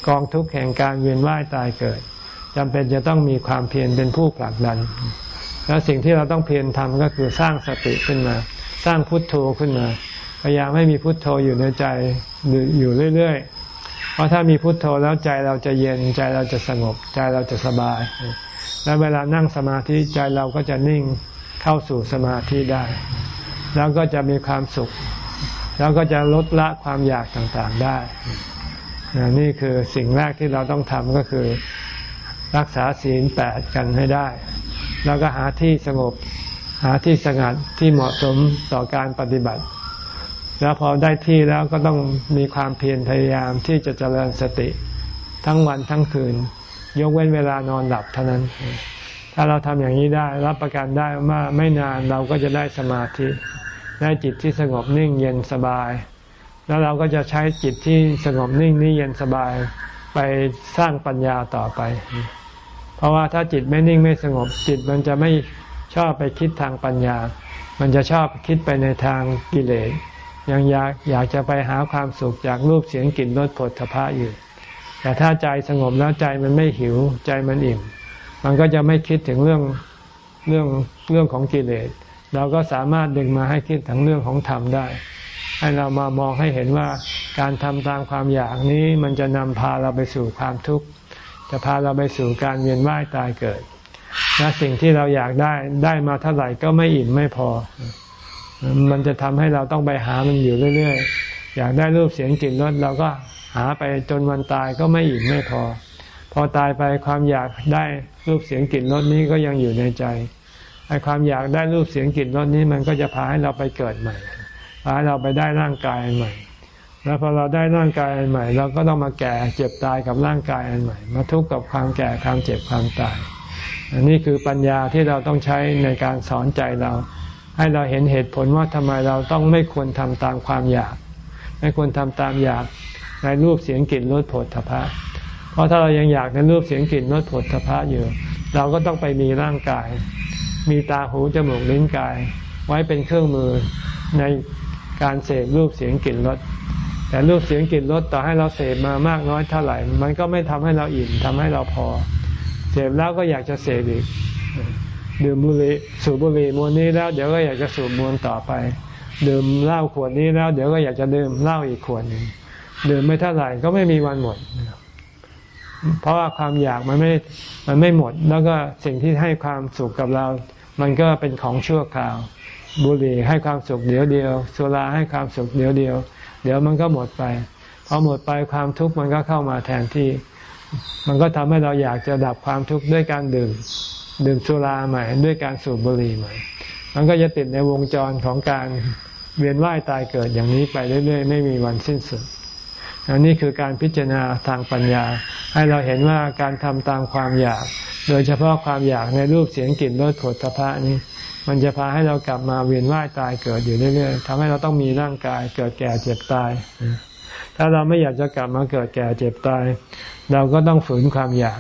กองทุกข์แห่งการเวียนว่ายตายเกิดจำเป็นจะต้องมีความเพียรเป็นผู้ผลักดัน แล้วสิ่งที่เราต้องเพียรทำก็คือสร้างสติขึ้นมา สร้างพุทโธขึ้นมา พยายามให้มีพุทโธอยู่ในใจอยู่เรื่อยๆ เพราะถ้ามีพุทโธแล้วใจเราจะเย็นใจเราจะสงบ ใจเราจะสบาย แล้วเวลานั่งสมาธิใจเราก็จะนิ่ง เข้าสู่สมาธิได้ แล้วก็จะมีความสุข แล้วก็จะลดละความอยากต่างๆได้ นี่คือสิ่งแรกที่เราต้องทำก็คือ รักษาศีลแปดกันให้ได้ แล้วก็หาที่สงบหาที่สงัดที่เหมาะสมต่อการปฏิบัติ แล้วพอได้ที่แล้วก็ต้องมีความเพียรพยายามที่จะเจริญสติ ทั้งวันทั้งคืน ยกเว้นเวลานอนหลับเท่านั้น ถ้าเราทำอย่างนี้ได้ รับประกันได้ว่าไม่นานเราก็จะได้สมาธิ ได้จิตที่สงบนิ่งเย็นสบาย แล้วเราก็จะใช้จิตที่สงบนิ่งนี้เย็นสบายไปสร้างปัญญาต่อไป เพราะว่าถ้าจิตไม่นิ่งไม่สงบจิตมันจะไม่ชอบไปคิดทางปัญญา มันจะชอบคิดไปในทางกิเลส ยังอยากอยากจะไปหาความสุขจากรูปเสียงกลิ่นรสผลทพะอยู่ แต่ถ้าใจสงบแล้วใจมันไม่หิวใจมันอิ่ม มันก็จะไม่คิดถึงเรื่องเรื่องเรื่องของกิเลส เราก็สามารถดึงมาให้คิดถึงเรื่องของธรรมได้ ให้เรามามองให้เห็นว่าการทำตามความอยากนี้มันจะนำพาเราไปสู่ความทุกข์ จะพาเราไปสู่การเวียนว่ายตายเกิด และสิ่งที่เราอยากได้ได้มาเท่าไหร่ก็ไม่อิ่มไม่พอ มันจะทำให้เราต้องไปหามันอยู่เรื่อย ๆ อยากได้รูปเสียงกลิ่นรสเราก็หาไปจนวันตายก็ไม่อิ่มไม่พอ อตายไปความอยากได้รูปเสียงกลิ่นรสนี้ก็ยังอยู่ในใจไอ้ความอยากได้รูปเสียงกลิ่นรสนี้มันก็จะพาให้เราไปเกิดใหม่พาให้เราไปได้ร่างกายใหม่ แล้วพอเราได้ร่างกายใหม่ เราก็ต้องมาแก่เจ็บตายกับร่างกายอันใหม่ มาทุกข์กับความแก่ความเจ็บความตาย อันนี้คือปัญญาที่เราต้องใช้ในการสอนใจเรา ให้เราเห็นเหตุผลว่าทำไมเราต้องไม่ควรทำตามความอยาก ไม่ควรทำตามอยากในรูปเสียงกลิ่นรสผลทพะ ราะถ้าเรายังอยากในรูปเสียงกลิ่นรสผลทพะอยู่ เราก็ต้องไปมีร่างกาย มีตาหูจมูกลิ้นกาย ไว้เป็นเครื่องมือในการเสพรูปเสียงกลิ่นรสแต่รูปเสียงกลิ่นรสต่อให้เราเสพมามากน้อยเท่าไหร่ มันก็ไม่ทำให้เราอิ่มทำให้เราพอ เสพแล้วก็อยากจะเสพอีกดื่มบุหรี่สูบบุหรี่มวนนี้แล้วเดี๋ยวก็อยากจะสูบมวนต่อไป ดื่มเหล้าขวดนี้แล้ว เดี๋ยวก็อยากจะดื่มเหล้าอีกขวดหนึ่งดื่มไม่เท่าไหร่ก็ไม่มีวันหมด เพราะว่าความอยากมันไม่มันไม่หมด แล้วก็สิ่งที่ให้ความสุขกับเรา มันก็เป็นของชั่วคราว บุหรี่ให้ความสุขเดียวเดียวสุราให้ความสุขเดียวเดียว เดี๋ยวมันก็หมดไปพอหมดไปความทุกข์มันก็เข้ามาแทนที่ มันก็ทำให้เราอยากจะดับความทุกข์ด้วยการดื่ม ดื่มสุราใหม่ ด้วยการสูบบุหรี่ใหม่ มันก็จะติดในวงจรของการเวียนว่ายตายเกิดอย่างนี้ไปเรื่อยๆ ไม่มีวันสิ้นสุดอันนี้คือการพิจารณาทางปัญญาให้เราเห็นว่าการทำตามความอยาก โดยเฉพาะความอยากในรูปเสียงกลิ่นรสผลพะนี้ มันจะพาให้เรากลับมาเวียนว่ายตายเกิดอยู่เรื่อยๆทำให้เราต้องมีร่างกายเกิดแก่เจ็บตาย ถ้าเราไม่อยากจะกลับมาเกิดแก่เจ็บตาย เราก็ต้องฝืนความอยาก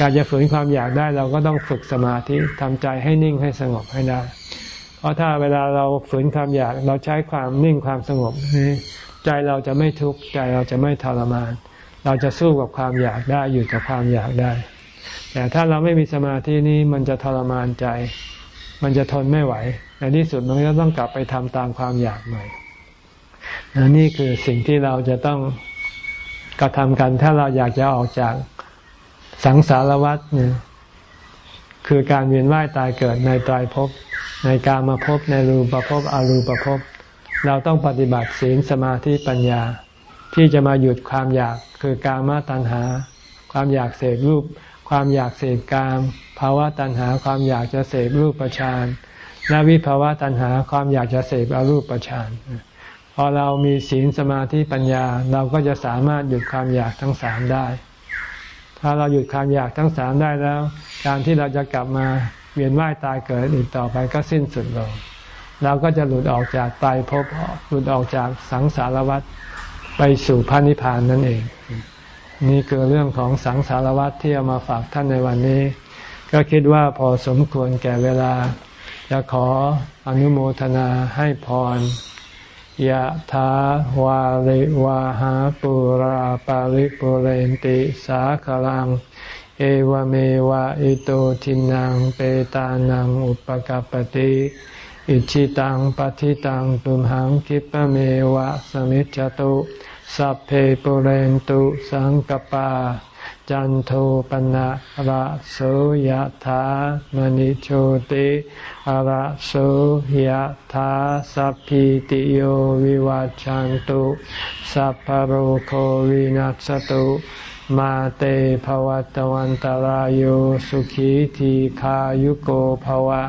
การจะฝืนความอยากได้เราก็ต้องฝึกสมาธิทำใจให้นิ่งให้สงบให้ได้ เพราะถ้าเวลาเราฝืนความอยากเราใช้ความนิ่งความสงบใจเราจะไม่ทุกข์ใจเราจะไม่ทรมาน เราจะสู้กับความอยากได้อยู่กับความอยากได้ แต่ถ้าเราไม่มีสมาธินี้มันจะทรมานใจ มันจะทนไม่ไหวในที่สุดมันก็ต้องกลับไปทำตามความอยากใหม่นี่คือสิ่งที่เราจะต้องกระทำกัน ถ้าเราอยากจะออกจากสังสารวัฏเนี่ยคือการเวียนว่ายตายเกิดในตายภพในการมาพบในรูปภพอรูปภพเราต้องปฏิบัติศีลสมาธิปัญญา ที่จะมาหยุดความอยากคือกามตัณหา ความอยากเสพรูป ความอยากเสพกามภาวะตัณหาความอยากจะเสพรูปประชานและวิภาวะตัณหาความอยากจะเสพอรูปประชานพอเรามีศีลสมาธิปัญญาเราก็จะสามารถหยุดความอยากทั้งสามได้ ถ้าเราหยุดความอยากทั้งสามได้แล้ว การที่เราจะกลับมาเวียนว่ายตายเกิดอีกต่อไปก็สิ้นสุดลงเราก็จะหลุดออกจากตายภพหลุดออกจากสังสารวัฏ ไปสู่พระนิพพานนั่นเอง นี่คือเรื่องของสังสารวัตรที่เอามาฝากท่านในวันนี้ ก็คิดว่าพอสมควรแก่เวลา จะขออนุโมทนาให้พรยะถาวาริวาหาปุราปาริปุเรนติสาคลัง เอวเมวะอิโตทินังเปตานังอุปกปติอิชิตังปฏิตังตุมหังคิปะเมวะสมิจจตุ สัพเพปุเรนตุสังกปา จันโทปนะระโสยธามณิโชติระโสยธาสัพพิติโยวิวัจจันตุสัพพโรโควินัสตุมาเตภวัตวันตารโยสุขีทีขายุโกภวะ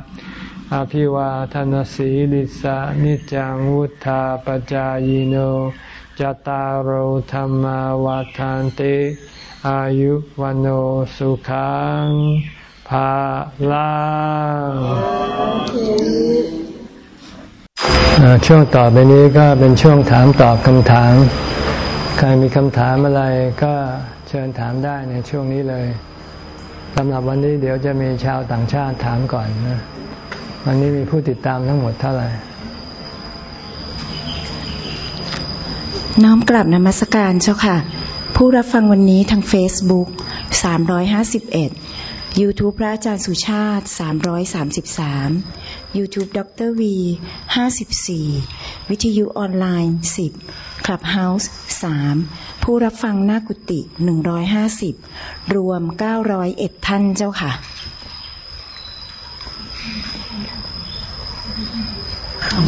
อภิวาทนสีลิสานิจังวุธาปจายโน จตารโหธรรมวาทานติ อายุวันโอสุขังภาลังช่วงต่อไปนี้ก็เป็นช่วงถามตอบคำถาม ใครมีคำถามอะไรก็เชิญถามได้ในช่วงนี้เลยสำหรับวันนี้เดี๋ยวจะมีชาวต่างชาติถามก่อนนะ วันนี้มีผู้ติดตามทั้งหมดเท่าไหร่ น้อมกลับนมัสการเจ้าค่ะ ผู้รับฟังวันนี้ทาง Facebook 351 YouTube พระอาจารย์สุชาติ 333 YouTube ดร V 54 วิทยุออนไลน์ 10 Clubhouse 3 ผู้รับฟังหน้ากุฏิ150 รวม 901 ท่านเจ้าค่ะ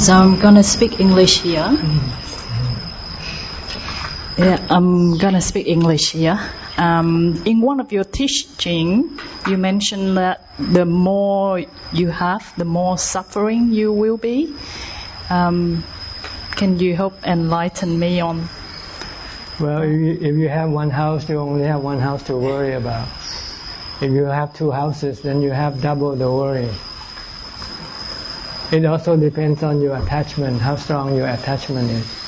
So I'm gonna speak English here. Yeah, I'm gonna speak English here. Um, in one of your teaching, you mentioned that the more you have, the more suffering you will be. Um, can you help enlighten me on? Well, if you, if you have one house, you only have one house to worry about. If you have two houses, then you have double the worry. It also depends on your attachment, how strong your attachment is.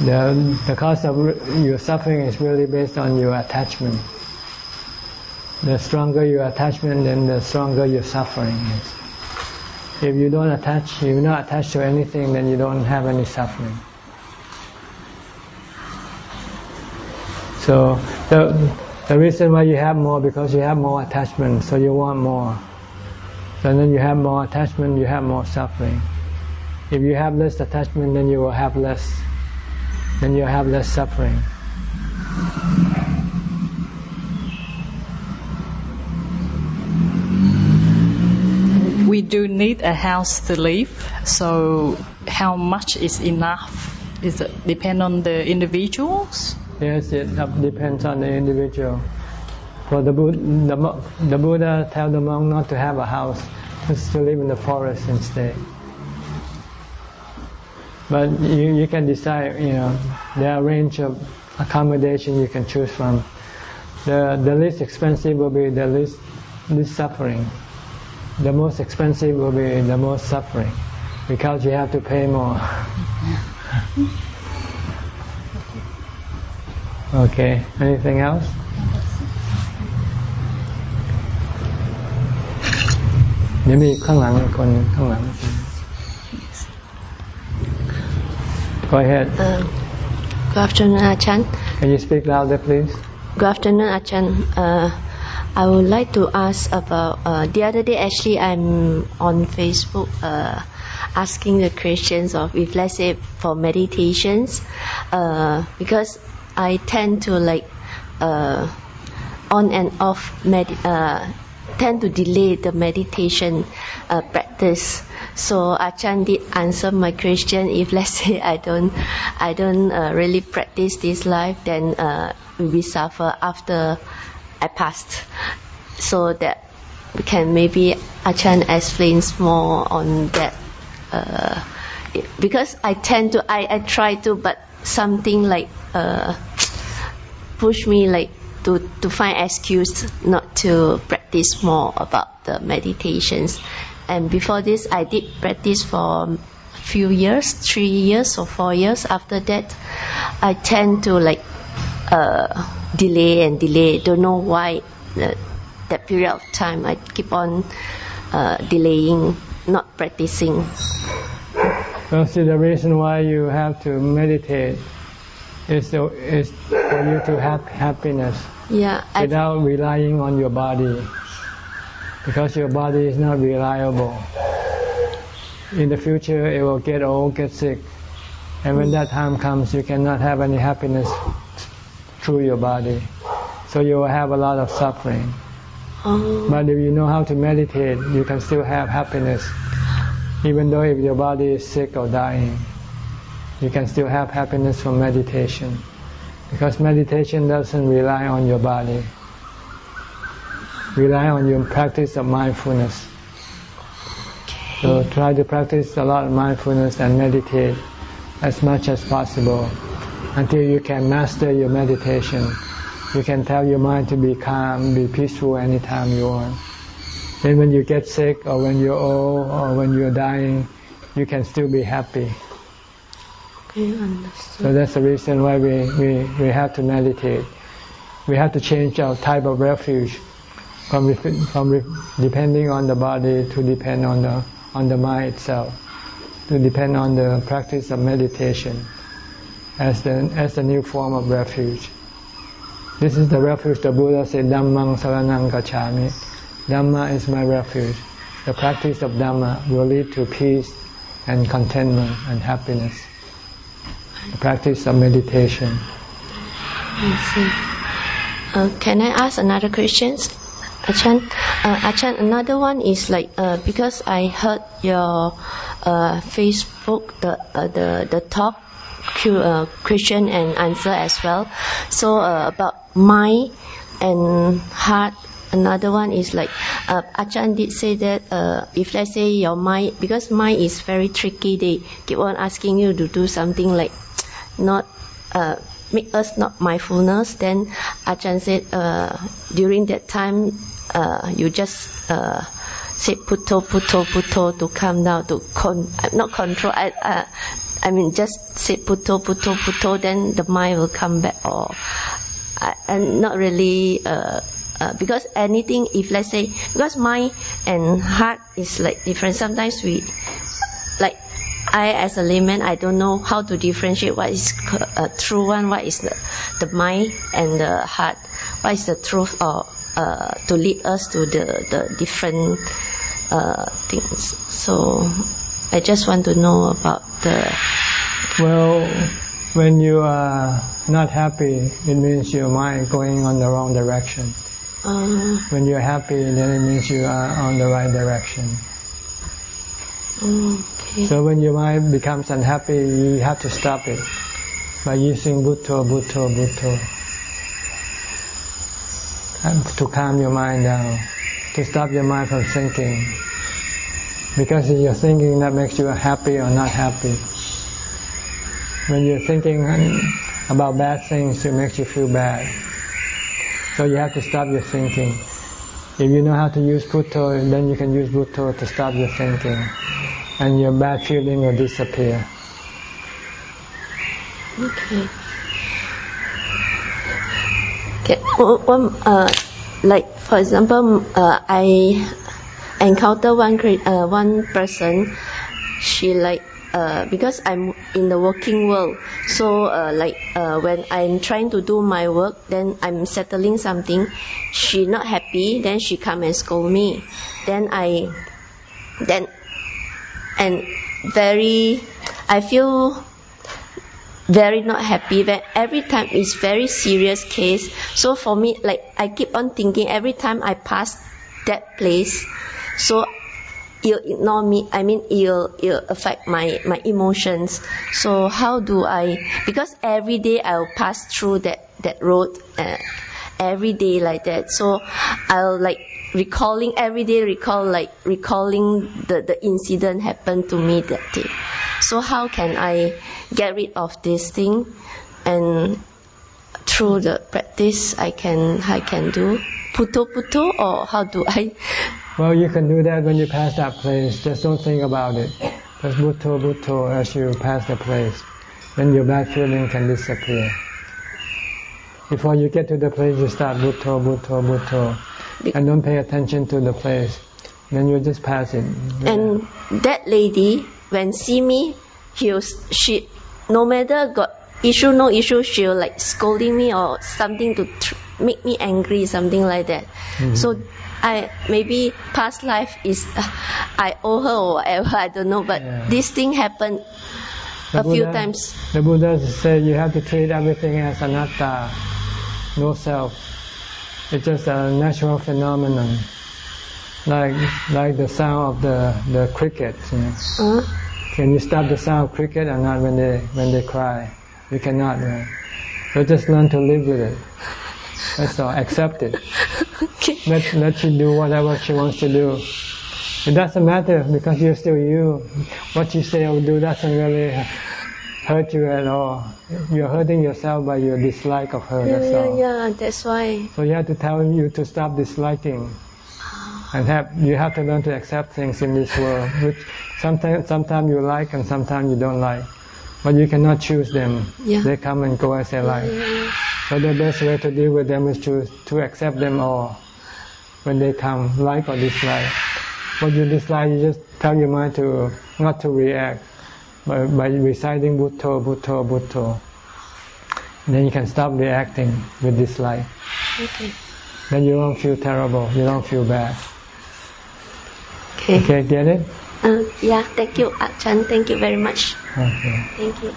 The, the cause of your suffering is really based on your attachment. The stronger your attachment, then the stronger your suffering is. If you don't attach, if you're not attached to anything, then you don't have any suffering. So the the reason why you have more because you have more attachment, so you want more. So then you have more attachment, you have more suffering. If you have less attachment, then you will have less. Then you have less suffering. We do need a house to live, so how much is enough? Is it depend on the individuals? Yes, it depends on the individual. For the Buddha, the, the Buddha tell the monk not to have a house, just to live in the forest instead. But you, you can decide, you know, there are a range of accommodation you can choose from. The, the least expensive will be the least, least suffering. The most expensive will be the most suffering because you have to pay more. okay, [LAUGHS] anything else? Maybe ข้างหลังคนข้างหลัง Go ahead. Uh, good afternoon, Achan. Can you speak louder, please? Good afternoon, Achan. Uh, I would like to ask about uh, the other day. Actually, I'm on Facebook uh, asking the questions of if let's say for meditations, uh, because I tend to like uh, on and off med- uh, tend to delay the meditation uh, practice. So Achan did answer my question. If [LAUGHS] let's say I don't, I don't uh, really practice this life, then uh, we suffer after I passed. So that we can maybe Achan explains more on that. Uh, because I tend to, I, I try to, but something like uh, [TSK] push me like to, to find excuse not to practice more about the meditations. And before this, I did practice for a few years, three years or four years. After that, I tend to like uh, delay and delay. Don't know why. Uh, that period of time, I keep on uh, delaying, not practicing. See, the reason why you have to meditate is, to, is for you to have happiness Yeah, without relying on your body. Because your body is not reliable. In the future, it will get old, get sick. And when that time comes, you cannot have any happiness through your body. So you will have a lot of suffering. oh, But if you know how to meditate, you can still have happiness. Even though if your body is sick or dying, you can still have happiness from meditation. Because meditation doesn't rely on your body. Rely on your practice of mindfulness. So try to practice a lot of mindfulness and meditate as much as possible until you can master your meditation. You can tell your mind to be calm, be peaceful anytime you want. Then when you get sick or when you're old or when you're dying, you can still be happy. So that's the reason why we, we, we have to meditate. We have to change our type of refuge from, from depending on the body to depend on the, on the mind itself, to depend on the practice of meditation as the, as the new form of refuge. This is the refuge the Buddha said, Dhammang saranang gacchami. Dhamma is my refuge. The practice of Dhamma will lead to peace and contentment and happiness. Practice of meditation. I see. Uh, can I ask another question? Achan, uh, Achan, another one is like uh, because I heard your uh, Facebook the uh, the the talk uh, question and answer as well. So uh, about mind and heart. Another one is like Achan did say that if let's say your mind because mind is very tricky, they keep on asking you to do something like not uh, make us not mindfulness, then Ajahn said uh, during that time uh, you just uh, say putto putto putto to calm down to con uh, not control. I uh, I mean just say putto putto putto, then the mind will come back or and not really. Uh, uh, because anything, if let's say, because mind and heart is like different. Sometimes we, like I as a layman, I don't know how to differentiate what is a true one, what is the, the mind and the heart, what is the truth or uh, to lead us to the, the different uh, things. So I just want to know about the Well, when you are not happy, it means your mind going on the wrong direction. uh, When you're happy, then it means you are on the right direction. okay. So when your mind becomes unhappy, you have to stop it by using Bhutto, Bhutto. And to calm your mind down, to stop your mind from thinking. Because it's your thinking that makes you happy or not happy. When you're thinking about bad things, it makes you feel bad. So you have to stop your thinking. If you know how to use Bhutto, then you can use Bhutto to stop your thinking. And your bad feeling will disappear. Okay. Okay. One, uh, like for example, uh, I encounter one uh, one person. She like uh, because I'm in the working world, so uh, like uh, when I'm trying to do my work, then I'm settling something. She not happy, then she come and scold me. Then I, then, and very, I feel very not happy that every time it's very serious case. So for me like i keep on thinking every time i pass that place so it'll ignore me. I mean it'll, it'll affect my my emotions. So how do i because every day i'll pass through that that road uh, every day like that. So i'll like recalling every day recall like recalling the the incident happened to me that day so how can i get rid of this thing and through the practice i can i can do puto puto or how do i Well, you can do that when you pass that place. Just don't think about it. Just Bhutto, Bhutto as you pass the place. then your bad feeling can disappear. Before you get to the place, you start butto, butto, butto, and don't pay attention to the place. Then you just pass it. And that lady, when see me, he'll, she, no matter got issue, no issue, she'll like scolding me or something to tr- make me angry, something like that. Mhm. So I maybe past life is [LAUGHS] I owe her or whatever, I don't know, but Yeah. this thing happened The a few times. The Buddha said you have to treat everything as anatta, no self. It's just a natural phenomenon, like like the sound of the the crickets. You know. Uh, Can you stop the sound of cricket or not when they when they cry? You cannot. Right? So just learn to live with it. That's all. Accept it. [LAUGHS] okay. Let let she do whatever she wants to do. It doesn't matter because you're still you. What you say or do doesn't really hurt you at all. You're hurting yourself by your dislike of her. Yeah, That's yeah, all. yeah, that's why. So you have to tell you to stop disliking, ah. and have you have to learn to accept things in this world, which sometimes sometimes you like and sometimes you don't like, but you cannot choose them. Yeah. They come and go as they like. So the best way to deal with them is to to accept them all when they come, like or dislike. What you dislike, you just tell your mind to not to react by, by reciting Bhutto, Bhutto, Bhutto. Then you can stop reacting with dislike. Okay. Then you don't feel terrible. You don't feel bad. Okay. Okay, get it? Uh, yeah, thank you, Achan. Thank you very much. Okay. Thank you.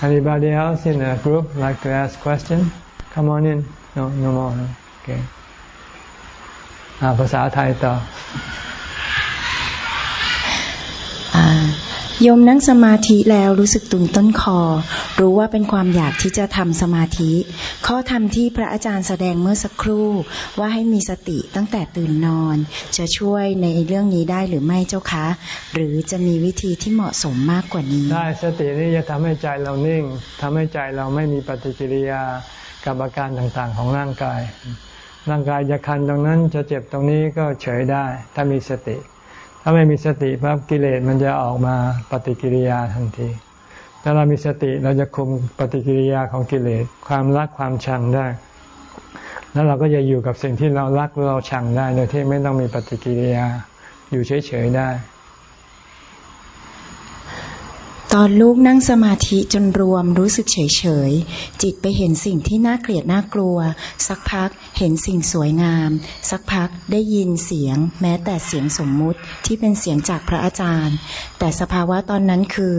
Anybody else in the group like to ask question? Come on in. No, no more. No? Okay. อ่าภาษาไทยต่อ โยมนั่งสมาธิแล้วรู้สึกตุ่มต้นคอ รู้ว่าเป็นความอยากที่จะทำสมาธิ ข้อธรรมที่พระอาจารย์แสดงเมื่อสักครู่ว่าให้มีสติตั้งแต่ตื่นนอน จะช่วยในเรื่องนี้ได้หรือไม่เจ้าคะ หรือจะมีวิธีที่เหมาะสมมากกว่านี้ ได้สตินี่จะทำให้ใจเรานิ่งทำให้ใจเราไม่มีปฏิกิริยากับอาการต่างๆของร่างกาย ร่างกายจะคันตรงนั้นจะเจ็บตรงนี้ก็เฉยได้ ถ้ามีสติ ถ้าไม่มีสติปั๊บกิเลสมันจะออกมาปฏิกิริยาทันที ถ้าเรามีสติเราจะคุมปฏิกิริยาของกิเลสความรักความชังได้ แล้วเราก็จะอยู่กับสิ่งที่เรารักเราชังได้โดยที่ไม่ต้องมีปฏิกิริยาอยู่เฉยๆได้ ตอนลูกนั่งสมาธิจนรวมรู้สึกเฉยเฉยๆจิตไปเห็นสิ่งที่น่าเกลียดน่ากลัว สักพักเห็นสิ่งสวยงาม สักพักได้ยินเสียง แม้แต่เสียงสมมุติที่เป็นเสียงจากพระอาจารย์ แต่สภาวะตอนนั้นคือ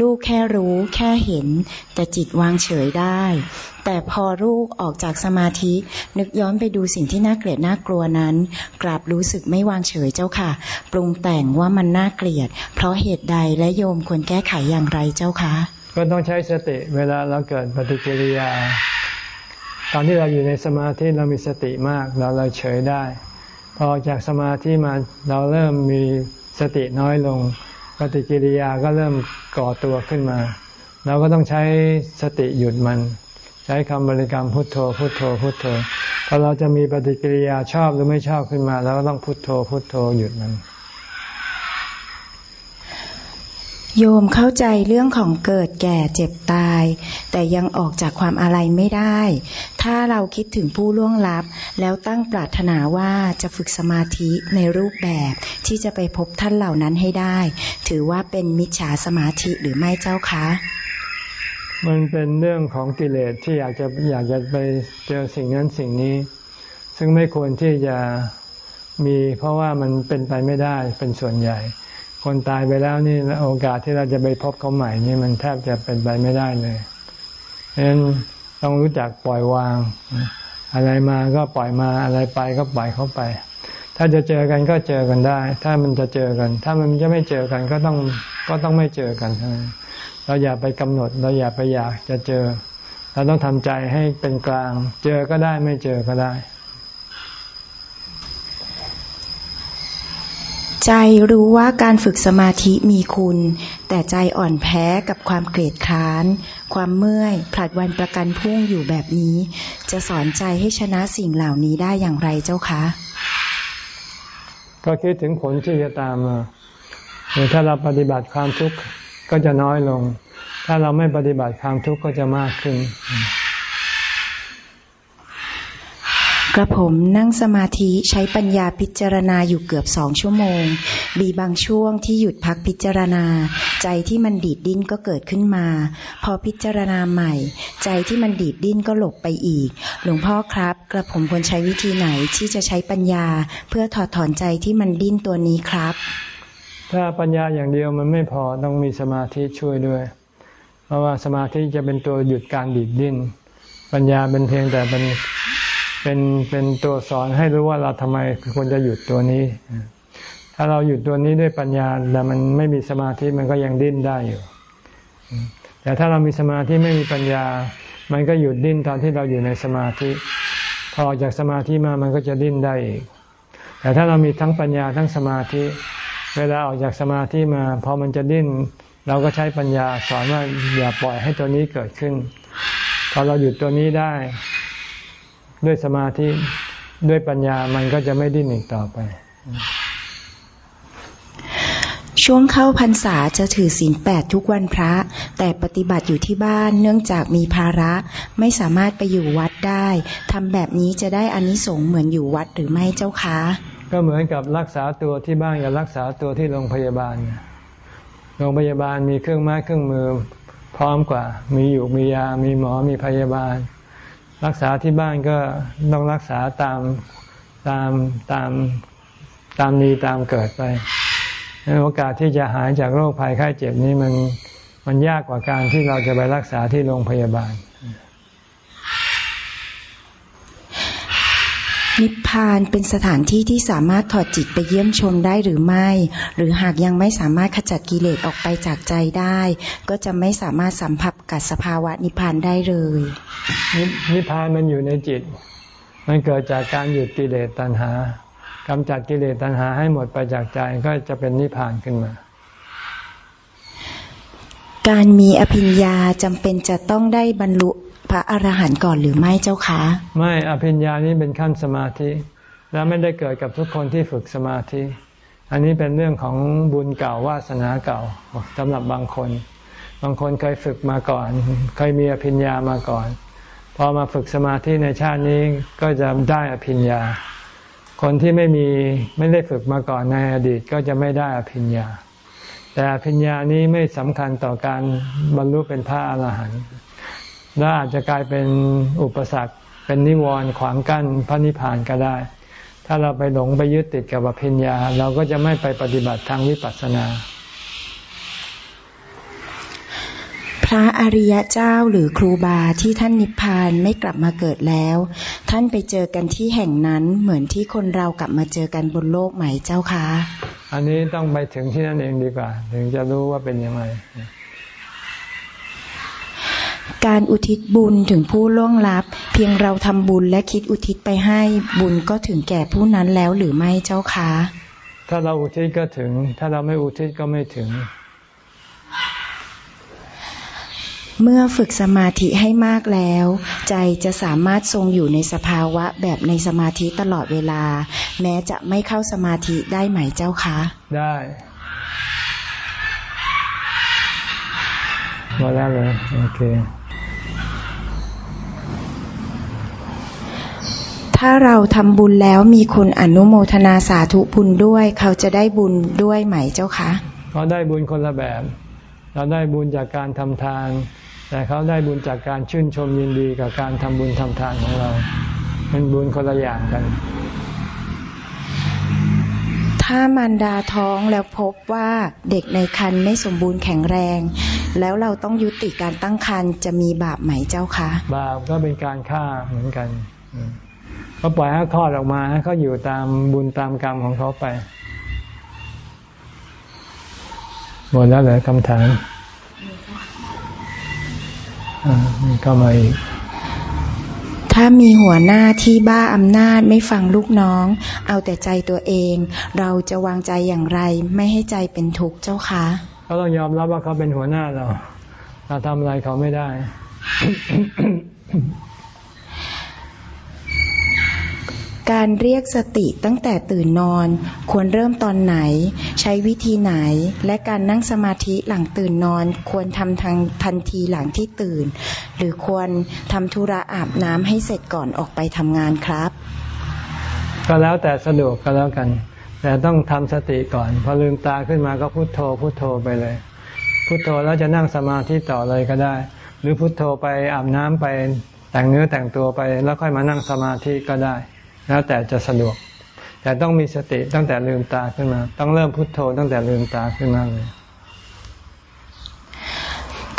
ลูกแค่รู้แค่เห็น แต่จิตวางเฉยได้ แต่พอลูกออกจากสมาธิ นึกย้อนไปดูสิ่งที่น่าเกลียดน่ากลัวนั้น กลับรู้สึกไม่วางเฉยเจ้าค่ะ ปรุงแต่งว่ามันน่าเกลียด เพราะเหตุใดและโยมควรแก้ไขอย่างไรเจ้าคะก็ต้องใช้สติเวลาเราเกิดปฏิกิริยา ตอนที่เราอยู่ในสมาธิเรามีสติมากเราเลยเฉยได้ พอจากสมาธิมาเราเริ่มมีสติน้อยลง ปฏิกิริยาก็เริ่มก่อตัวขึ้นมา เราก็ต้องใช้สติหยุดมัน ใช้คำบริกรรมพุทโธ พุทโธ พุทโธพอเราจะมีปฏิกิริยาชอบหรือไม่ชอบขึ้นมาเราก็ต้องพุทโธพุทโธหยุดมัน โยมเข้าใจเรื่องของเกิดแก่เจ็บตาย แต่ยังออกจากความอะไรไม่ได้ ถ้าเราคิดถึงผู้ล่วงลับ แล้วตั้งปรารถนาว่าจะฝึกสมาธิในรูปแบบที่จะไปพบท่านเหล่านั้นให้ได้ ถือว่าเป็นมิจฉาสมาธิหรือไม่เจ้าคะ มันเป็นเรื่องของกิเลสที่อยากจะอยากจะไปเจอสิ่งนั้นสิ่งนี้ ซึ่งไม่ควรที่จะมีเพราะว่ามันเป็นไปไม่ได้เป็นส่วนใหญ่ คนตายไปแล้วนี่โอกาสที่เราจะไปพบเขาใหม่นี่มันแทบจะเป็นไปไม่ได้เลยเพราะฉะนั้นต้องรู้จักปล่อยวาง อะไรมาก็ปล่อยมาอะไรไปก็ปล่อยเขาไป ถ้าจะเจอกันก็เจอกันได้ ถ้ามันจะเจอกัน ถ้ามันจะไม่เจอกันก็ต้องก็ต้องไม่เจอกันเราอย่าไปกำหนด เราอย่าไปอยากจะเจอ เราต้องทำใจให้เป็นกลาง เจอก็ได้ไม่เจอก็ได้ ใจรู้ว่าการฝึกสมาธิมีคุณ แต่ใจอ่อนแพ้กับความเกลียดคร้าน ความเมื่อย ผลัดวันประกันพุ่งอยู่แบบนี้ จะสอนใจให้ชนะสิ่งเหล่านี้ได้อย่างไรเจ้าคะ ก็คิดถึงผลที่จะตามมาหรือถ้าเราปฏิบัติความทุกข์ก็จะน้อยลง ถ้าเราไม่ปฏิบัติความทุกข์ก็จะมากขึ้นก ระผมนั่งสมาธิใช้ปัญญาพิจารณาอยู่เกือบสองชั่วโมง มีบางช่วงที่หยุดพักพิจารณา ใจที่มันดีดดิ้นก็เกิดขึ้นมา พอพิจารณาใหม่ ใจที่มันดีดดิ้นก็หลบไปอีก หลวงพ่อครับ กระผมควรใช้วิธีไหนที่จะใช้ปัญญา เพื่อถอดถอนใจที่มันดิ้นตัวนี้ครับ ถ้าปัญญาอย่างเดียวมันไม่พอต้องมีสมาธิช่วยด้วย เพราะว่าสมาธิจะเป็นตัวหยุดการดีดดิ้นปัญญาเป็นเพียงแต่เป็น เป็นเป็นตัวสอนให้รู้ว่าเราทำไมควรจะหยุดตัวนี้ ถ้าเราหยุดตัวนี้ด้วยปัญญาแต่มันไม่มีสมาธิมันก็ยังดิ้นได้อยู่ แต่ถ้าเรามีสมาธิไม่มีปัญญา มันก็หยุดดิ้นตอนที่เราอยู่ในสมาธิพอออกจากสมาธิมามันก็จะดิ้นได้อีก แต่ถ้าเรามีทั้งปัญญาทั้งสมาธิ เวลาออกจากสมาธิมาพอมันจะดิ้นเราก็ใช้ปัญญาสอนว่าอย่าปล่อยให้ตัวนี้เกิดขึ้น พอเราหยุดตัวนี้ได้ ด้วยสมาธิด้วยปัญญามันก็จะไม่ดิ้นอีกต่อไป ช่วงเข้าพรรษาจะถือศีลแปดทุกวันพระ แต่ปฏิบัติอยู่ที่บ้านเนื่องจากมีภาระไม่สามารถไปอยู่วัดได้ทำแบบนี้จะได้อานิสงส์เหมือนอยู่วัดหรือไม่เจ้าคะ ก็เหมือนกับรักษาตัวที่บ้านกับรักษาตัวที่โรงพยาบาลโรงพยาบาลมีเครื่องไม้เครื่องมือพร้อมกว่า มีอยู่มียา มีหมอ มีพยาบาล รักษาที่บ้านก็ต้องรักษาตามตามตามตามนีตามเกิดไปโอกาสที่จะหายจากโรคภัยไข้เจ็บนี้มันมันยากกว่าการที่เราจะไปรักษาที่โรงพยาบาล นิพพานเป็นสถานที่ที่สามารถถอดจิตไปเยี่ยมชมได้หรือไม่ หรือหากยังไม่สามารถขจัดกิเลสออกไปจากใจได้ ก็จะไม่สามารถสัมผัสกับสภาวะนิพพานได้เลยนิพพานมันอยู่ในจิต มันเกิดจากการหยุดกิเลสตัณหากำจัดกิเลสตัณหาให้หมดไปจากใจก็จะเป็นนิพพานขึ้นมา การมีอภิญญาจำเป็นจะต้องได้บรรลุ พระอรหันต์ก่อนหรือไม่เจ้าคะ ไม่อภิญญานี้เป็นขั้นสมาธิ แล้วไม่ได้เกิดกับทุกคนที่ฝึกสมาธิ อันนี้เป็นเรื่องของบุญเก่าวาสนาเก่าสำหรับบางคน บางคนเคยฝึกมาก่อน เคยมีอภิญญามาก่อน พอมาฝึกสมาธิในชาตินี้ก็จะได้อภิญญา คนที่ไม่มีไม่ได้ฝึกมาก่อนในอดีตก็จะไม่ได้อภิญญาแต่อภิญญานี้ไม่สำคัญต่อการบรรลุเป็นพระอรหันต์ และอาจจะกลายเป็นอุปสรรค เป็นนิวรณ์ขวางกั้นพระนิพพานก็ได้ ถ้าเราไปหลงไปยึดติดกับอภิญญา เราก็จะไม่ไปปฏิบัติทางวิปัสสนา พระอริยเจ้าหรือครูบาที่ท่านนิพพานไม่กลับมาเกิดแล้ว ท่านไปเจอกันที่แห่งนั้นเหมือนที่คนเรากลับมาเจอกันบนโลกใหม่เจ้าคะ อันนี้ต้องไปถึงที่นั่นเองดีกว่า ถึงจะรู้ว่าเป็นยังไง การอุทิศบุญถึงผู้ล่วงลับ เพียงเราทำบุญและคิดอุทิศไปให้บุญก็ถึงแก่ผู้นั้นแล้วหรือไม่เจ้าคะถ้าเราอุทิศก็ถึง ถ้าเราไม่อุทิศก็ไม่ถึง เมื่อฝึกสมาธิให้มากแล้ว ใจจะสามารถทรงอยู่ในสภาวะแบบในสมาธิตลอดเวลา แม้จะไม่เข้าสมาธิได้ไหมเจ้าคะ ได้หมดแล้วเลยโอเค ถ้าเราทำบุญแล้วมีคนอนุโมทนาสาธุบุญด้วย เขาจะได้บุญด้วยไหมเจ้าคะเขาได้บุญคนละแบบ เราได้บุญจากการทำทาน แต่เขาได้บุญจากการชื่นชมยินดีกับการทำบุญทำทานของเราเป็นบุญคนละอย่างกัน ถ้ามารดาท้องแล้วพบว่าเด็กในครรภ์ไม่สมบูรณ์แข็งแรง แล้วเราต้องยุติการตั้งครรภ์จะมีบาปไหมเจ้าคะ บาปก็เป็นการฆ่าเหมือนกัน ก็ปล่อยให้คลอดออกมาให้เขาอยู่ตามบุญตามกรรมของเขาไป หมดแล้วเหรอคำถามมีเข้ามาอีกถ้ามีหัวหน้าที่บ้าอำนาจไม่ฟังลูกน้อง เอาแต่ใจตัวเอง เราจะวางใจอย่างไร ไม่ให้ใจเป็นทุกข์เจ้าคะเขาต้องยอมรับว่าเขาเป็นหัวหน้าเรา เราทำอะไรเขาไม่ได้ การเรียกสติตั้งแต่ตื่นนอน ควรเริ่มตอนไหน ใช้วิธีไหน และการนั่งสมาธิหลังตื่นนอน ควรทำทางทันทีหลังที่ตื่น หรือควรทำธุระอาบน้ำให้เสร็จก่อนออกไปทำงานครับ ก็แล้วแต่สะดวกก็แล้วกัน แต่ต้องทำสติก่อน พอลืมตาขึ้นมาก็พุโทโธพุโทโธไปเลย พุโทโธแล้วจะนั่งสมาธิต่อเลยก็ได้ หรือพุโทโธไปอาบน้ำไปแต่งเนื้อแต่งตัวไปแล้วค่อยมานั่งสมาธิก็ได้ แล้วแต่จะสะดวก แต่ต้องมีสติตั้งแต่ลืมตาขึ้นมา ต้องเริ่มพุโทโธตั้งแต่ลืมตาขึ้นมาเลย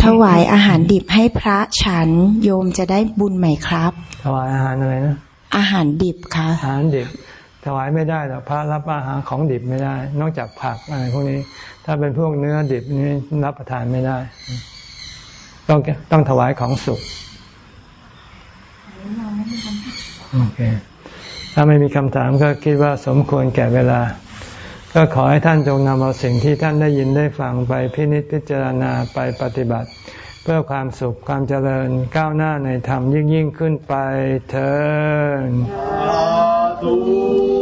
ถวายอาหารดิบให้พระฉันโยมจะได้บุญไหมครับ ถวายอาหารอะไรนะ อาหารดิบค่ะอาหารดิบ ถวายไม่ได้หรอกพระรับอาหารของดิบไม่ได้ นอกจากผักอะไรพวกนี้ ถ้าเป็นพวกเนื้อดิบนี่รับประทานไม่ได้ ต้องต้องถวายของสุกโอเค ถ้าไม่มีคำถามก็คิดว่าสมควรแก่เวลา ก็ขอให้ท่านจงนำเอาสิ่งที่ท่านได้ยินได้ฟังไปพินิจพิจารณาไปปฏิบัติ เพื่อความสุขความเจริญก้าวหน้าในธรรมยิ่งยิ่งขึ้นไปเถิด